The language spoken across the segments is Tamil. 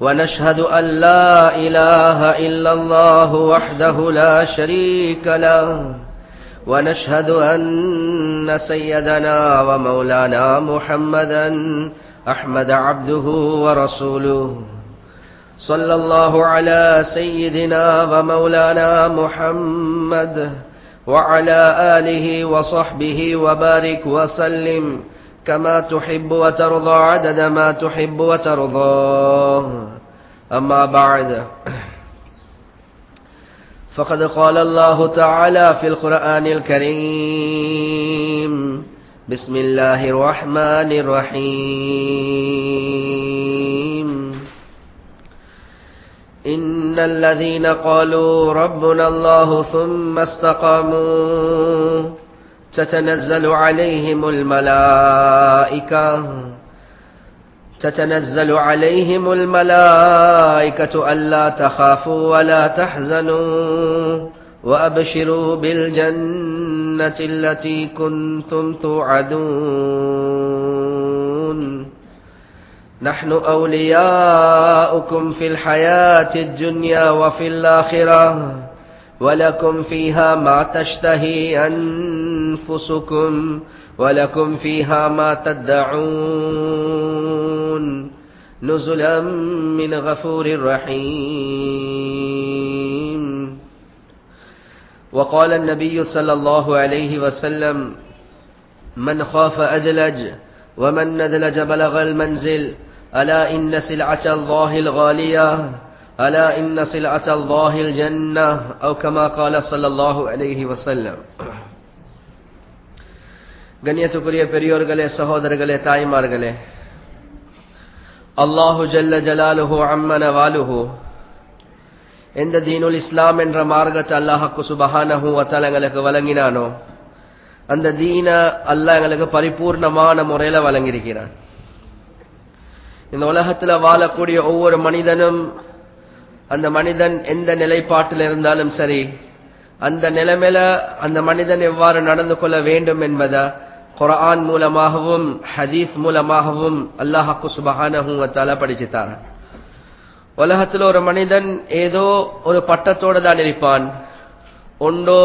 ونشهد أن لا إله إلا الله وحده لا شريك له. ونشهد أن سيدنا ومولانا محمدا أحمد عبده ورسوله. صلى الله على سيدنا ومولانا محمد وعلى آله وصحبه وبارك وسلم. كما تحب وترضى عدد ما تحب وترضى. أما بعد. فقد قال الله تعالى في القرآن الكريم بسم الله الرحمن الرحيم. إن الذين قالوا ربنا الله ثم استقاموا. تتنزل عليهم الملائكة. تتنزل عليهم الملائكة ألا تخافوا ولا تحزنوا وأبشروا بالجنة التي كنتم توعدون. نحن أولياؤكم في الحياة الدنيا وفي الآخرة ولكم فيها ما تشتهي أنفسكم ولكم فيها ما تدعون نزلا من غفور رحيم. وقال النبي صلى الله عليه وسلم من خاف أدلج ومن ندلج بلغ المنزل ألا إن سلعة الله الغالية ألا إن سلعة الله الجنة أو كما قال صلى الله عليه وسلم. கண்ணியத்துக்குரிய பெரியோர்களே சகோதரர்களே தாய்மார்களே. அல்லாஹு ஜல்ல ஜலாலுஹு அம்மன வாலுஹு. எந்த தீனுல் இஸ்லாம் என்ற மார்க்கத்தை அல்லாஹக்கு சுபஹானஹு வத்தால் எங்களுக்கு வழங்கினானோ அந்த தீன அல்லாஹ் எங்களுக்கு பரிபூர்ணமான முறையில வழங்கியிருக்கிறான். இந்த உலகத்துல வாழக்கூடிய ஒவ்வொரு மனிதனும் அந்த மனிதன் எந்த நிலைப்பாட்டில் இருந்தாலும் சரி அந்த நிலைமையில அந்த மனிதன் எவ்வாறு நடந்து கொள்ள வேண்டும் என்பதை குரான் மூலமாகவும் ஹதீஸ் மூலமாகவும் அல்லாஹாக்கு வச்சால படிச்சுத்தார. உலகத்தில் ஒரு மனிதன் ஏதோ ஒரு பட்டத்தோடு தான் இருப்பான். ஒன்றோ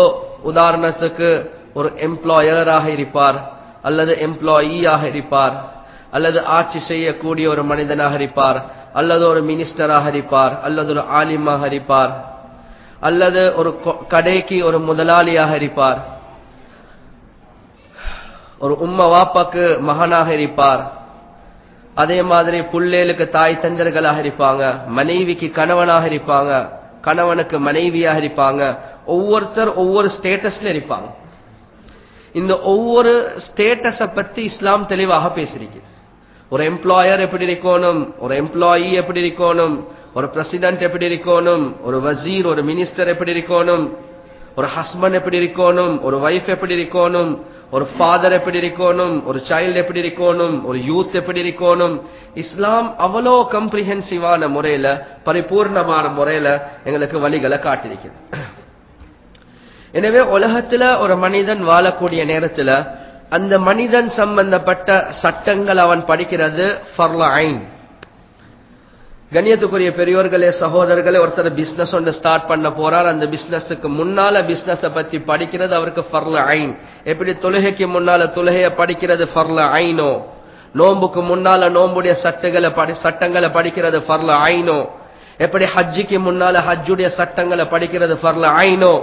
உதாரணத்துக்கு ஒரு எம்ப்ளாயராக இருப்பார் அல்லது எம்ப்ளாயியாக இருப்பார் அல்லது ஆட்சி செய்யக்கூடிய ஒரு மனிதனாக இருப்பார் அல்லது ஒரு மினிஸ்டராக இருப்பார் அல்லது ஒரு ஆலிமாக இருப்பார் அல்லது ஒரு கடைக்கு ஒரு முதலாளியாக இருப்பார். ஒரு உம்ம வாப்பாக்கு மகனாக இருப்பார். அதே மாதிரி புள்ளேலுக்கு தாய் தந்தர்களாக இருப்பாங்க. மனைவிக்கு கணவனாக இருப்பாங்க. கணவனுக்கு மனைவியாக இருப்பாங்க. ஒவ்வொருத்தர் ஒவ்வொரு ஸ்டேட்டஸ்ல இருப்பாங்க. இந்த ஒவ்வொரு ஸ்டேட்டஸ பத்தி இஸ்லாம் தெளிவாக பேசிருக்கு ஒரு எம்ப்ளாயர் எப்படி இருக்கணும்? ஒரு எம்ப்ளாயி எப்படி இருக்கணும்? ஒரு பிரசிடென்ட் எப்படி இருக்கணும்? ஒரு வசீர் ஒரு மினிஸ்டர் எப்படி இருக்கணும்? ஒரு ஹஸ்பண்ட் எப்படி இருக்கணும் ஒரு ஒய்ஃப் எப்படி இருக்கணும் ஒரு ஃபாதர் எப்படி இருக்கணும் ஒரு சைல்டு எப்படி இருக்கணும் ஒரு யூத் எப்படி இருக்கணும். இஸ்லாம் அவ்வளோ கம்ப்ரிஹென்சிவான முறையில பரிபூர்ணமான முறையில எங்களுக்கு வழிகளை காட்டிருக்கிறது எனவே உலகத்துல ஒரு மனிதன் வாழக்கூடிய நேரத்துல அந்த மனிதன் சம்பந்தப்பட்ட சட்டங்கள் அவன் படிக்கிறது ஃபர்ல ஐன் கண்ணியத்துக்குரிய பெரியோர்களே சகோதரர்களே ஒருத்தர் பிசினஸ் ஒன்று ஸ்டார்ட் பண்ண போறார். அந்த பிசினஸுக்கு முன்னால பிசினஸ பத்தி படிக்கிறது அவருக்கு ஃபர்ல ஐன் எப்படி தொழுகைக்கு முன்னால தொழுகைய படிக்கிறது ஃபர்ல ஐனோ நோம்புக்கு முன்னால நோம்புடைய சட்டங்களை படி சட்டங்களை படிக்கிறது ஃபர்ல ஐனோ எப்படி ஹஜ்ஜிக்கு முன்னால ஹஜ்ஜுடைய சட்டங்களை படிக்கிறது ஃபர்ல ஐனோ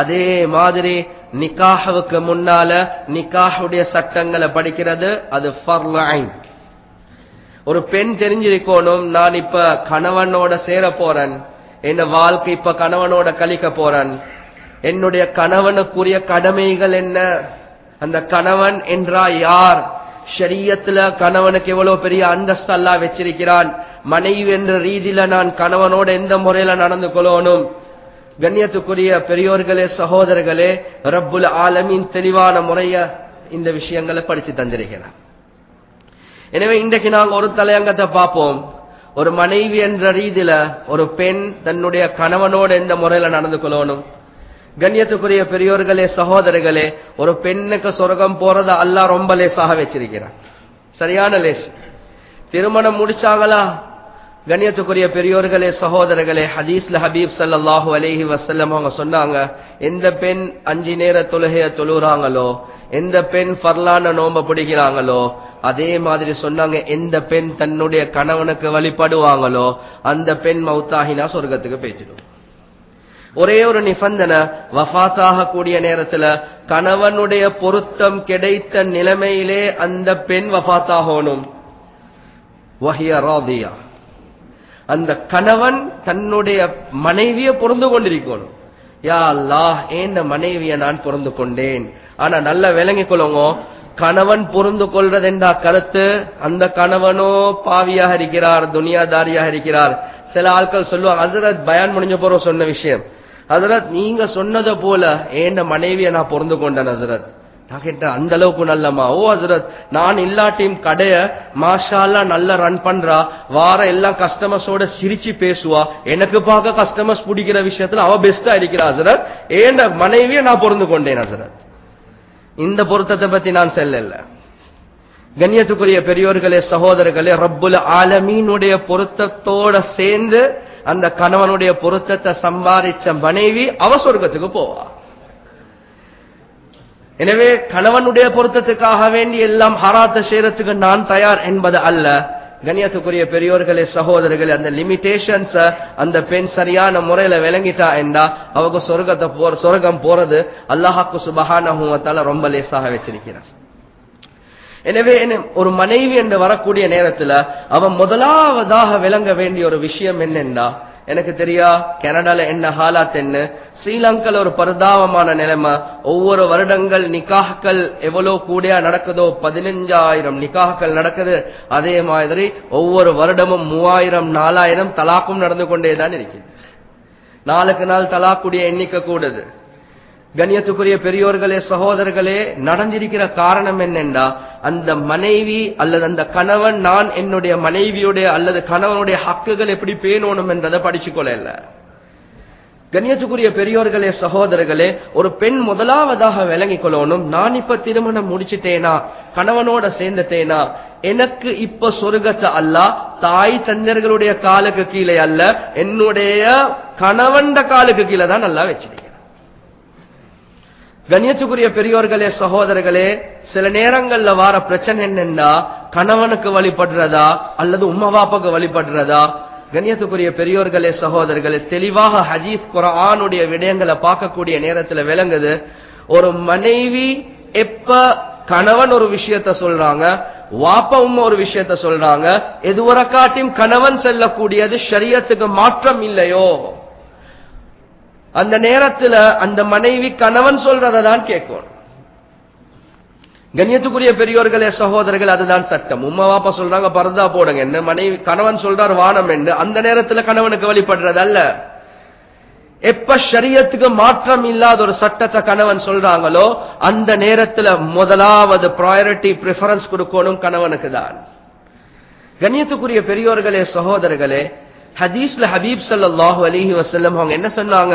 அதே மாதிரி நிக்காஹுக்கு முன்னால நிக்காஹுடைய சட்டங்களை படிக்கிறது அது ஃபர்ல ஐன் ஒரு பெண் தெரிஞ்சிருக்கணும் நான் இப்ப கணவனோட சேர போறேன். என் வாழ்க்கை இப்ப கணவனோட கழிக்க போறேன். என்னுடைய கணவனுக்குரிய கடமைகள் என்ன? அந்த கணவன் என்றா யார்? ஷரியத்துல கணவனுக்கு எவ்வளவு பெரிய அந்தஸ்து அல்லா வச்சிருக்கிறான். மனைவி என்ற ரீதியில நான் கணவனோட எந்த முறையில நடந்து கொள்ளணும்? கண்ணியத்துக்குரிய பெரியோர்களே சகோதரர்களே ரப்புல் ஆலமின் தெளிவான முறைய இந்த விஷயங்களை படிச்சு தந்திருக்கிறான் எனவே இன்றைக்கு நாங்க ஒரு தலையங்கத்தை பார்ப்போம். ஒரு மனைவி என்ற ரீதியில ஒரு பெண் தன்னுடைய கணவனோட எந்த முறையில நடந்து கொள்ளணும்? கண்ணியத்துக்குரிய பெரியோர்களே சகோதரர்களே ஒரு பெண்ணுக்கு சொர்க்கம் போறத அல்லா ரொம்ப லேசாக வச்சிருக்கிறான். சரியான லேஸ் திருமணம் முடிச்சாங்களா? கண்ணியத்துக்குரிய பெரியோர்களே சகோதரர்களே ஹதீஸ்ல ஹபீப் சல்லாஹூ அலேஹி வசல்லம் அவங்க சொன்னாங்க எந்த பெண் அஞ்சு நேர தொழுகைய தொழுறாங்களோ எந்த பெண் ஃபர்லான நோம்ப பிடிக்கிறாங்களோ அதே மாதிரி சொன்னாங்க எந்த பெண் தன்னுடைய கணவனுக்கு வழிபடுவாங்களோ அந்த பெண் மவுத்தாகினா சொர்க்கத்துக்கு பேச்சிடும் ஒரே ஒரு நிபந்தனை வஃபாத்தாக கூடிய நேரத்துல கணவனுடைய பொருத்தம் கிடைத்த நிலைமையிலே அந்த பெண் வஃத்தாகணும் வஹியா ராதியா. அந்த கணவன் தன்னுடைய மனைவியை பொருந்து கொண்டிருக்கணும். யா லா ஏன் மனைவியை நான் பொருந்து கொண்டேன்? ஆனா நல்லா விளங்கி கொள்ளுங்க. கணவன் பொருந்து கொள்றது கருத்து? அந்த கணவனோ பாவியாக இருக்கிறார் துனியாதாரியாக இருக்கிறார். சில ஆட்கள் சொல்லுவாங்க ஹசரத் பயன் முடிஞ்ச போற சொன்ன விஷயம். ஹசரத் நீங்க சொன்னதை போல ஏண்ட மனைவியை நான் பொருந்து கொண்டேன் ஹசரத்? நான் கேட்டேன் அந்த அளவுக்கு நல்லமா ஓ ஹசரத் நான் இல்லாட்டியும் கடைய மாஷாலா நல்லா ரன் பண்றா. வார எல்லா கஸ்டமர்ஸோட சிரிச்சு பேசுவா. எனக்கு பார்க்க கஸ்டமர்ஸ் பிடிக்கிற விஷயத்துல அவ பெஸ்டா இருக்கிறா ஹசரத். ஏன் மனைவியை நான் பொருந்து கொண்டேன் ஹசரத். இந்த பொருத்தத்தை பத்தி நான் செல்லல. கண்ணியத்துக்குரிய பெரியோர்களே சகோதரர்களே ரப்புல ஆலமீனுடைய பொருத்தத்தோட சேர்ந்து அந்த கணவனுடைய பொருத்தத்தை சம்பாதிச்ச மனைவி அவ சொர்க்கத்துக்கு போவா. எனவே கணவனுடைய பொருத்தத்துக்காக வேண்டி எல்லாம் ஹராத்த செய்யறதுக்கு நான் தயார் என்பது அல்ல. கண்ணியத்துக்குரிய பெரியோர்களே சகோதரர்களே அந்த லிமிடேஷன்ஸ அந்த பெண் சரியான முறையில விளங்கிட்டா என்றா அவங்க சொர்க்கத்தை போற சொர்க்கம் போறது அல்லாஹாக்கு சுபஹானஹுவத்தால ரொம்ப லேசாக வச்சிருக்கிறார். எனவே ஒரு மனைவி என்று வரக்கூடிய நேரத்துல அவன் முதலாவதாக விளங்க வேண்டிய ஒரு விஷயம் என்னென்னா எனக்கு தெரியா கனடால என்ன ஹாலாத் என்ன ஸ்ரீலங்கால ஒரு பரிதாபமான நிலைமை. ஒவ்வொரு வருடங்கள் நிக்காஹ்கள் எவ்வளவு கூடியா நடக்குதோ பதினஞ்சாயிரம் நிக்காஹ்கள் நடக்குது. அதே மாதிரி ஒவ்வொரு வருடமும் மூவாயிரம் நாலாயிரம் தலாக்கும் நடந்து கொண்டேதான் இருக்குது. நாளுக்கு நாள் தலாக்குடைய எண்ணிக்கை கூடுது. கண்ணியத்துக்குரிய பெரியோர்களே சகோதரர்களே நடந்திருக்கிற காரணம் என்னென்றா அந்த மனைவி அல்லது அந்த கணவன் நான் என்னுடைய மனைவியுடைய அல்லது கணவனுடைய ஹக்குகள் எப்படி பேணணும் என்றதை படிச்சு கொள்ள கண்ணியத்துக்குரிய பெரியோர்களே சகோதரர்களே ஒரு பெண் முதலாவதாக விளங்கிக் கொள்ளணும். நான் இப்ப திருமணம் முடிச்சுட்டேனா? கணவனோட சேர்ந்துட்டேனா? எனக்கு இப்ப சொர்க்கத்தை அல்ல தாய் தந்தர்களுடைய காலுக்கு கீழே அல்ல என்னுடைய கணவன்ட காலுக்கு கீழே தான் நல்லா வச்சிருக்கேன். கண்ணியத்துக்குரிய பெரியோர்களே சகோதரர்களே சில நேரங்கள்ல வார பிரச்சனை என்னன்னா கணவனுக்கு வழிபடுறதா அல்லது உம்மா பாப்பாக்கு வழிபடுறதா? கண்ணியத்துக்குரிய பெரியோர்களே சகோதரர்களே தெளிவாக ஹஜீஸ் குரானுடைய விடயங்களை பார்க்கக்கூடிய நேரத்துல விளங்குது. ஒரு மனைவி எப்ப கணவன் ஒரு விஷயத்த சொல்றாங்க வாப்ப உம்மா ஒரு விஷயத்த சொல்றாங்க எதுவரை காட்டியும் கணவன் செல்லக்கூடியது சரியத்துக்கு மாற்றம் இல்லையோ? அந்த நேரத்துல அந்த மனைவி கணவன் சொல்றதை தான் கேட்கணும் கண்ணியத்துக்குரிய பெரியோர்களே சகோதரர்கள் அதுதான் சட்டம். உமா பாப்பா சொல்றாங்க பரதா போடுங்க. என்ன மனைவி கணவன் சொல்றார் வானம் என்று. அந்த நேரத்துல கணவனுக்கு வழிபடுறது அல்ல. எப்ப சரியத்துக்கு மாற்றம் இல்லாத ஒரு சட்டத்தை கணவன் சொல்றாங்களோ அந்த நேரத்துல முதலாவது ப்ராயரிட்டி ப்ரிஃபரன்ஸ் கொடுக்கணும் கணவனுக்கு தான் கண்ணியத்துக்குரிய பெரியோர்களே சகோதரர்களே ஹதீஸ்ல ஹபீப் சல்லாஹூ அலிஹி வசல்லம் அவங்க என்ன சொன்னாங்க?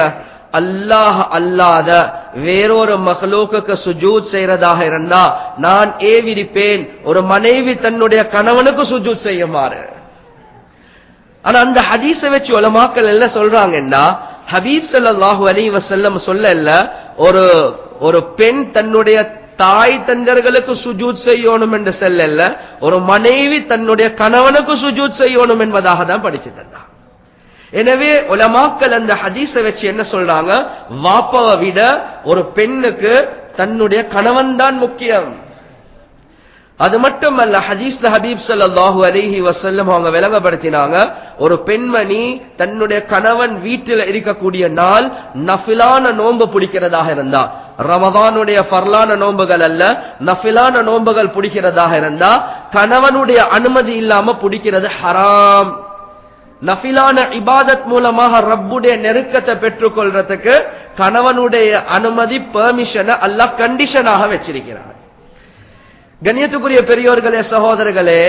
அல்லாஹ் அல்லாத வேறொரு மகளோக்கு சுஜூத் செய்யறதாக இருந்தா நான் ஏவிரிப்பேன் ஒரு மனைவி தன்னுடைய கணவனுக்கு சுஜூத் செய்யுமாறு. ஆனா அந்த ஹதீஸை வச்சு உலமாக்கள் என்ன சொல்றாங்கன்னா ஹபீப் சல்லாஹூ அலி வசல்லம் சொல்ல ஒரு ஒரு பெண் தன்னுடைய தாய் தந்தர்களுக்கு சுஜூத் செய்யணும் என்று செல்லல்ல ஒரு மனைவி தன்னுடைய கணவனுக்கு சுஜூத் செய்யணும் என்பதாக தான் படிச்சு தந்தான் எனவே உலமாக்கள் அந்த ஹதீஸை வச்சு என்ன சொல்றாங்க? வாப்பாவை விட ஒரு பெண்ணுக்கு தன்னுடைய கணவன் தான் முக்கியம். அது மட்டுமல்ல ஹதீஸ்ல ஹபீப் சல்லாஹு அலிஹி வசல்லம் அவங்க விளங்கப்படுத்தினாங்க ஒரு பெண்மணி தன்னுடைய கணவன் வீட்டில் இருக்கக்கூடிய நாள் நஃபிலான நோன்பு பிடிக்கிறதாக இருந்தா ரமதானுடைய ஃபர்லான நோன்புகள் அல்ல நஃபிலான நோன்புகள் பிடிக்கிறதாக இருந்தா கணவனுடைய அனுமதி இல்லாம பிடிக்கிறது ஹராம். நஃபிலான இபாதத் மூலமாக ரப்புடைய நெருக்கத்தை பெற்றுக்கொள்றதுக்கு கணவனுடைய அனுமதி பெர்மிஷனை அல்ல கண்டிஷனாக வச்சிருக்கிறார் கண்ணியத்துக்குரிய பெரியோர்களே சகோதரர்களே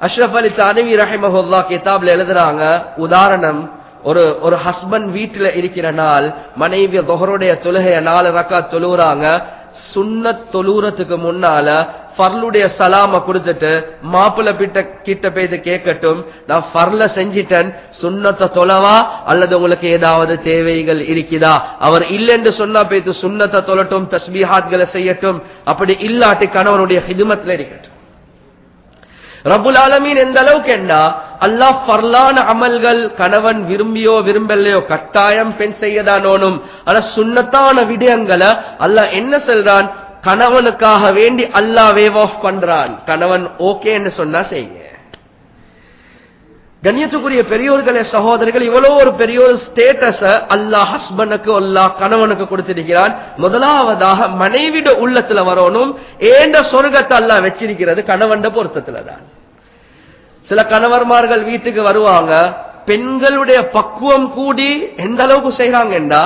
அஷ்ரப் அலி தானவி ரஹிமஹுல்லா கிதாப்ல எழுதுறாங்க உதாரணம் ஒரு ஒரு ஹஸ்பண்ட் வீட்டுல இருக்கிற நாள் மனைவி தொகருடைய தொழுகைய நாலு ரக்கா தொழுகிறாங்க சுண்ண தொழுறதுக்கு முன்னால ஃபர்லுடைய சலாம கொடுத்துட்டு மாப்பிள்ள பிட்ட கிட்ட போய் கேட்கட்டும். நான் ஃபர்ல செஞ்சிட்டேன். சுண்ணத்தை தொலவா? அல்லது உங்களுக்கு ஏதாவது தேவைகள் இருக்குதா? அவர் இல்லைன்னு சொன்னா போய்த்து சுண்ணத்தை தொலட்டும் தஸ்மிஹாத்களை செய்யட்டும். அப்படி இல்லாட்டி கணவனுடைய ஹிதுமத்துல இருக்கட்டும். ரபுல் ஆலமீன் எந்த அளவுக்கு என்ன? அல்லாஹ் பர்லான அமல்கள் கணவன் விரும்பியோ விரும்பலையோ கட்டாயம் பெண் செய்யதானோனும் ஆனா சுண்ணத்தான விடயங்களை அல்லாஹ் என்ன சொல்றான்? கணவனுக்காக வேண்டி அல்லாஹ் வேவ் ஆஃப் பண்றான். கணவன் ஓகேன்னு சொன்னா செய்யுங்க. கண்ணியத்துக்குரிய பெரியோர்களே சகோதரர்கள் இவ்வளவு ஒரு பெரிய ஒரு ஸ்டேட்டஸ அல்லாஹ் ஹஸ்பண்டுக்கு அல்லாஹ் கணவனுக்கு கொடுத்திருக்கிறான். முதலாவதாக மனைவிட உள்ளத்துல வரணும். ஏண்ட சொர்க்கத்தை அல்லாஹ் வச்சிருக்கிறது? கணவன் பொருத்தத்துல தான் சில கணவர்மார்கள் வீட்டுக்கு வருவாங்க. பெண்களுடைய பக்குவம் கூடி எந்த அளவுக்கு செய்யறாங்கண்டா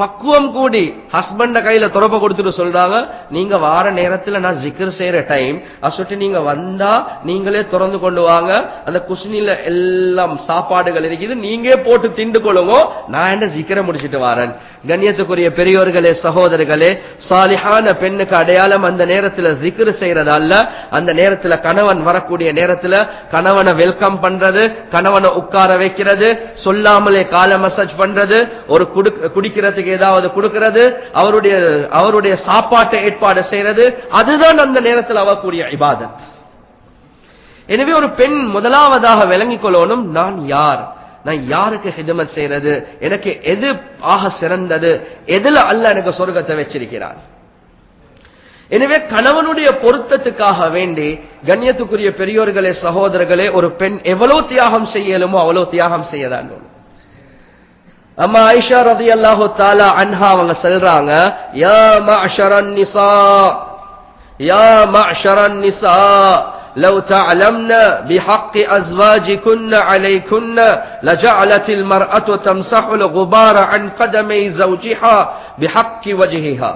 பக்குவம் கூடி ஹஸ்பண்ட கையில துறப்ப கொடுத்துட்டு சொல்றாங்க நீங்க வார நேரத்துல நான் ஜிக்கர் செய்யற டைம் அசுட்டு நீங்க வந்தா நீங்களே திறந்து கொண்டு வாங்க. அந்த குஷ்னில எல்லாம் சாப்பாடுகள் இருக்குது நீங்க போட்டு திண்டு கொள்ளுங்க. நான் என்ன ஜிக்கரை முடிச்சிட்டு வரேன். கண்ணியத்துக்குரிய பெரியோர்களே சகோதரர்களே சாலிஹான பெண்ணுக்கு அடையாளம் அந்த நேரத்துல ஜிக்கர் செய்யறதல்ல. அந்த நேரத்துல கணவன் வரக்கூடிய நேரத்துல கணவனை வெல்கம் பண்றது கணவனை உட்கார வைக்கிறது சொல்லாமலே கால மசாஜ் பண்றது ஒரு குடிக்கிறதுக்கு ஏதாவது கொடுக்கிறது அவருடைய அவருடைய சாப்பாட்டை ஏற்பாடு செய்யறது அதுதான் அந்த நேரத்தில் அவக்கூடிய இபாதத். எனவே ஒரு பெண் முதலாவதாக விளங்கிக் கொள்ளணும் நான் யார்? நான் யாருக்கு ஹிதமத் செய்யறது எனக்கு எது ஆக சிறந்தது? எதுல அல்ல எனக்கு சொர்க்கத்தை வச்சிருக்கிறான்? எனவே கணவனுடைய பொருத்தத்துக்காக வேண்டி கண்ணியத்துக்குரிய பெரியோர்களே சகோதரர்களே ஒரு பெண் எவ்வளவு தியாகம் செய்யலுமோ அவ்வளவு தியாகம் செய்யதான் அம்மா ஐஷா ரதி அல்லாஹு தாலா அன்ஹா அவங்க சொல்றாங்க யா மஅஷரன் நிசா யா மஅஷரன் நிசா لو تعلمن بحق أزواجكن عليكن لجعلت المرأة تمسح الغبار عن قدمي زوجها بحق وجهها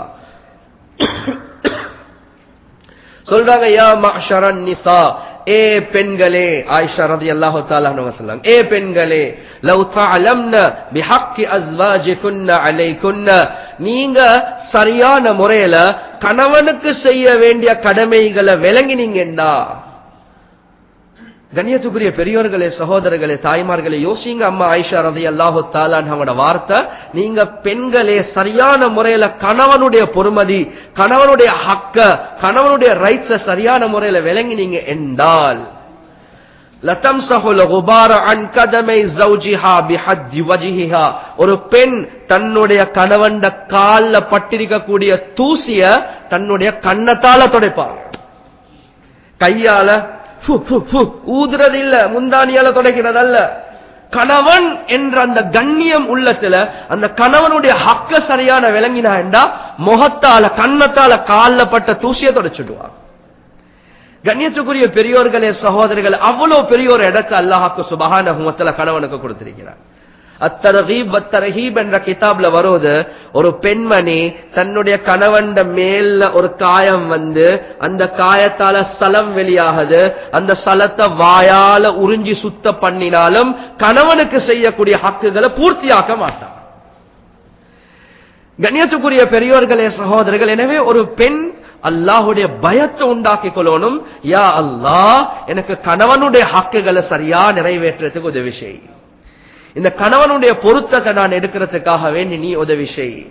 சொல்றாங்க யா மஅஷரன் நிசா ஏ பெண்களே ஆயிஷா ரதி அல்லாஹு அன்ஹா ஏ பெண்களே லவ் தஅலம்ன பிஹக்கி அஸ்வாஜிகுன்ன நீங்க சரியான முறையில கணவனுக்கு செய்ய வேண்டிய கடமைகளை விளங்கினீங்கன்னா கண்ணியத்துக்குரிய பெரியோர்களே சகோதரர்களே தாய்மார்களே யோசிங்க அம்மா ஆயிஷா ரதி அல்லாஹு தாலான் வார்த்தை நீங்க பெண்களே சரியான முறையில கணவனுடைய பொறுமதி கணவனுடைய ஹக்க கணவனுடைய ரைட்ஸ சரியான முறையில விளங்கினீங்க என்றால் ஒரு பெண் தன்னுடைய கணவன் கால்ல பட்டிருக்கக்கூடிய தூசிய தன்னுடைய கண்ணத்தால துடைப்பாங்க. கையால ஊதுறதில்ல முந்தானியால தொடக்கிறது அல்ல கணவன் என்ற அந்த கண்ணியம் உள்ளத்துல அந்த கணவனுடைய ஹக்க சரியான விளங்கினா முகத்தால கண்ணத்தால கால்ல பட்ட தூசிய தொடச்சுடுவான். கண்ணியத்துக்குரிய பெரியோர்களே சகோதரர்கள் அவ்வளவு பெரிய ஒரு இடத்தை அல்லாஹாக்கு சுபகான கணவனுக்கு கொடுத்திருக்கிறார். அத்தரகீப் அத்தரகீப் என்ற கிதாப்ல வருவது ஒரு பெண்மணி தன்னுடைய கணவன் மேல ஒரு காயம் வந்து அந்த காயத்தால சலம் வெளியாகுது. அந்த சலத்தை வாயால உறிஞ்சி சுத்த பண்ணினாலும் கணவனுக்கு செய்யக்கூடிய ஹக்குகளை பூர்த்தியாக்க மாட்டான். கண்ணியத்துக்குரிய பெரியோர்களே சகோதரர்கள் எனவே ஒரு பெண் அல்லாஹுடைய பயத்தை உண்டாக்கி கொள்ளணும். யா அல்லாஹ் எனக்கு கணவனுடைய ஹக்குகளை சரியா நிறைவேற்றுறதுக்கு உதவி செய்யும் இந்த கணவனுடைய பொருத்தத்தை நான் எடுக்கிறதுக்காக வேண்டி நீ உதவி செய்.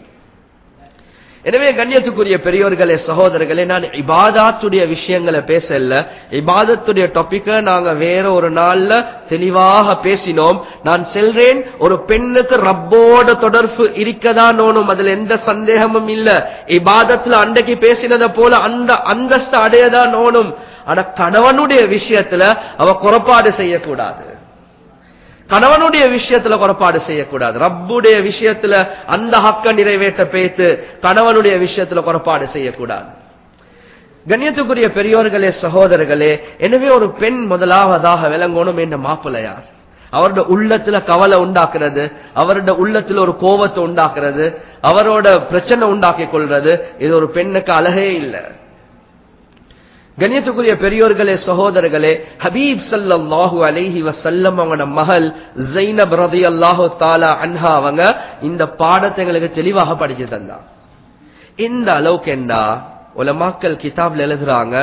எனவே கண்ணியத்துக்குரிய பெரியோர்களே சகோதரர்களே நான் இபாதாத்துடைய விஷயங்களை பேசல. இபாதத்துடைய டாபிக்க நாங்க வேற ஒரு நாள்ல தெளிவாக பேசினோம். நான் செல்றேன் ஒரு பெண்ணுக்கு ரப்போட தொடர்பு இருக்கதான் நோனும் அதுல எந்த சந்தேகமும் இல்ல. இபாதத்துல அன்றைக்கு பேசினதை போல அந்த அந்தஸ்து அடையதான் நோனும் ஆனா கணவனுடைய விஷயத்துல அவ குறப்பாடு செய்யக்கூடாது. கணவனுடைய விஷயத்துல குறைபாடு செய்யக்கூடாது. ரப்புடைய விஷயத்துல அந்த ஹக்க நிறைவேற்ற பேத்து கணவனுடைய விஷயத்துல குறைபாடு செய்யக்கூடாது. கண்ணியத்துக்குரிய பெரியோர்களே சகோதரர்களே எனவே ஒரு பெண் முதலாவதாக விளங்கணும் என்ற மாப்பிள்ளையார் அவரோட உள்ளத்துல கவலை உண்டாக்குறது அவரோட உள்ளத்துல ஒரு கோபத்தை உண்டாக்குறது அவரோட பிரச்சனை உண்டாக்கி கொள்றது இது ஒரு பெண்ணுக்கு அழகே இல்லை. கண்ணியத்துக்குரிய பெரியோர்களே சகோதரர்களே ஹபீப் சல்லாஹூ அலைஹி வசல்லம் அவங்களோட மகள் ஜைனப் ரதி அல்லாஹு தாலா அன்ஹா அவங்க இந்த பாடத்தை எங்களுக்கு தெளிவாக படிச்சு தந்தா. இந்த அளவுக்கு என்ன உலமாக்கல் கிதாப்ல எழுதுறாங்க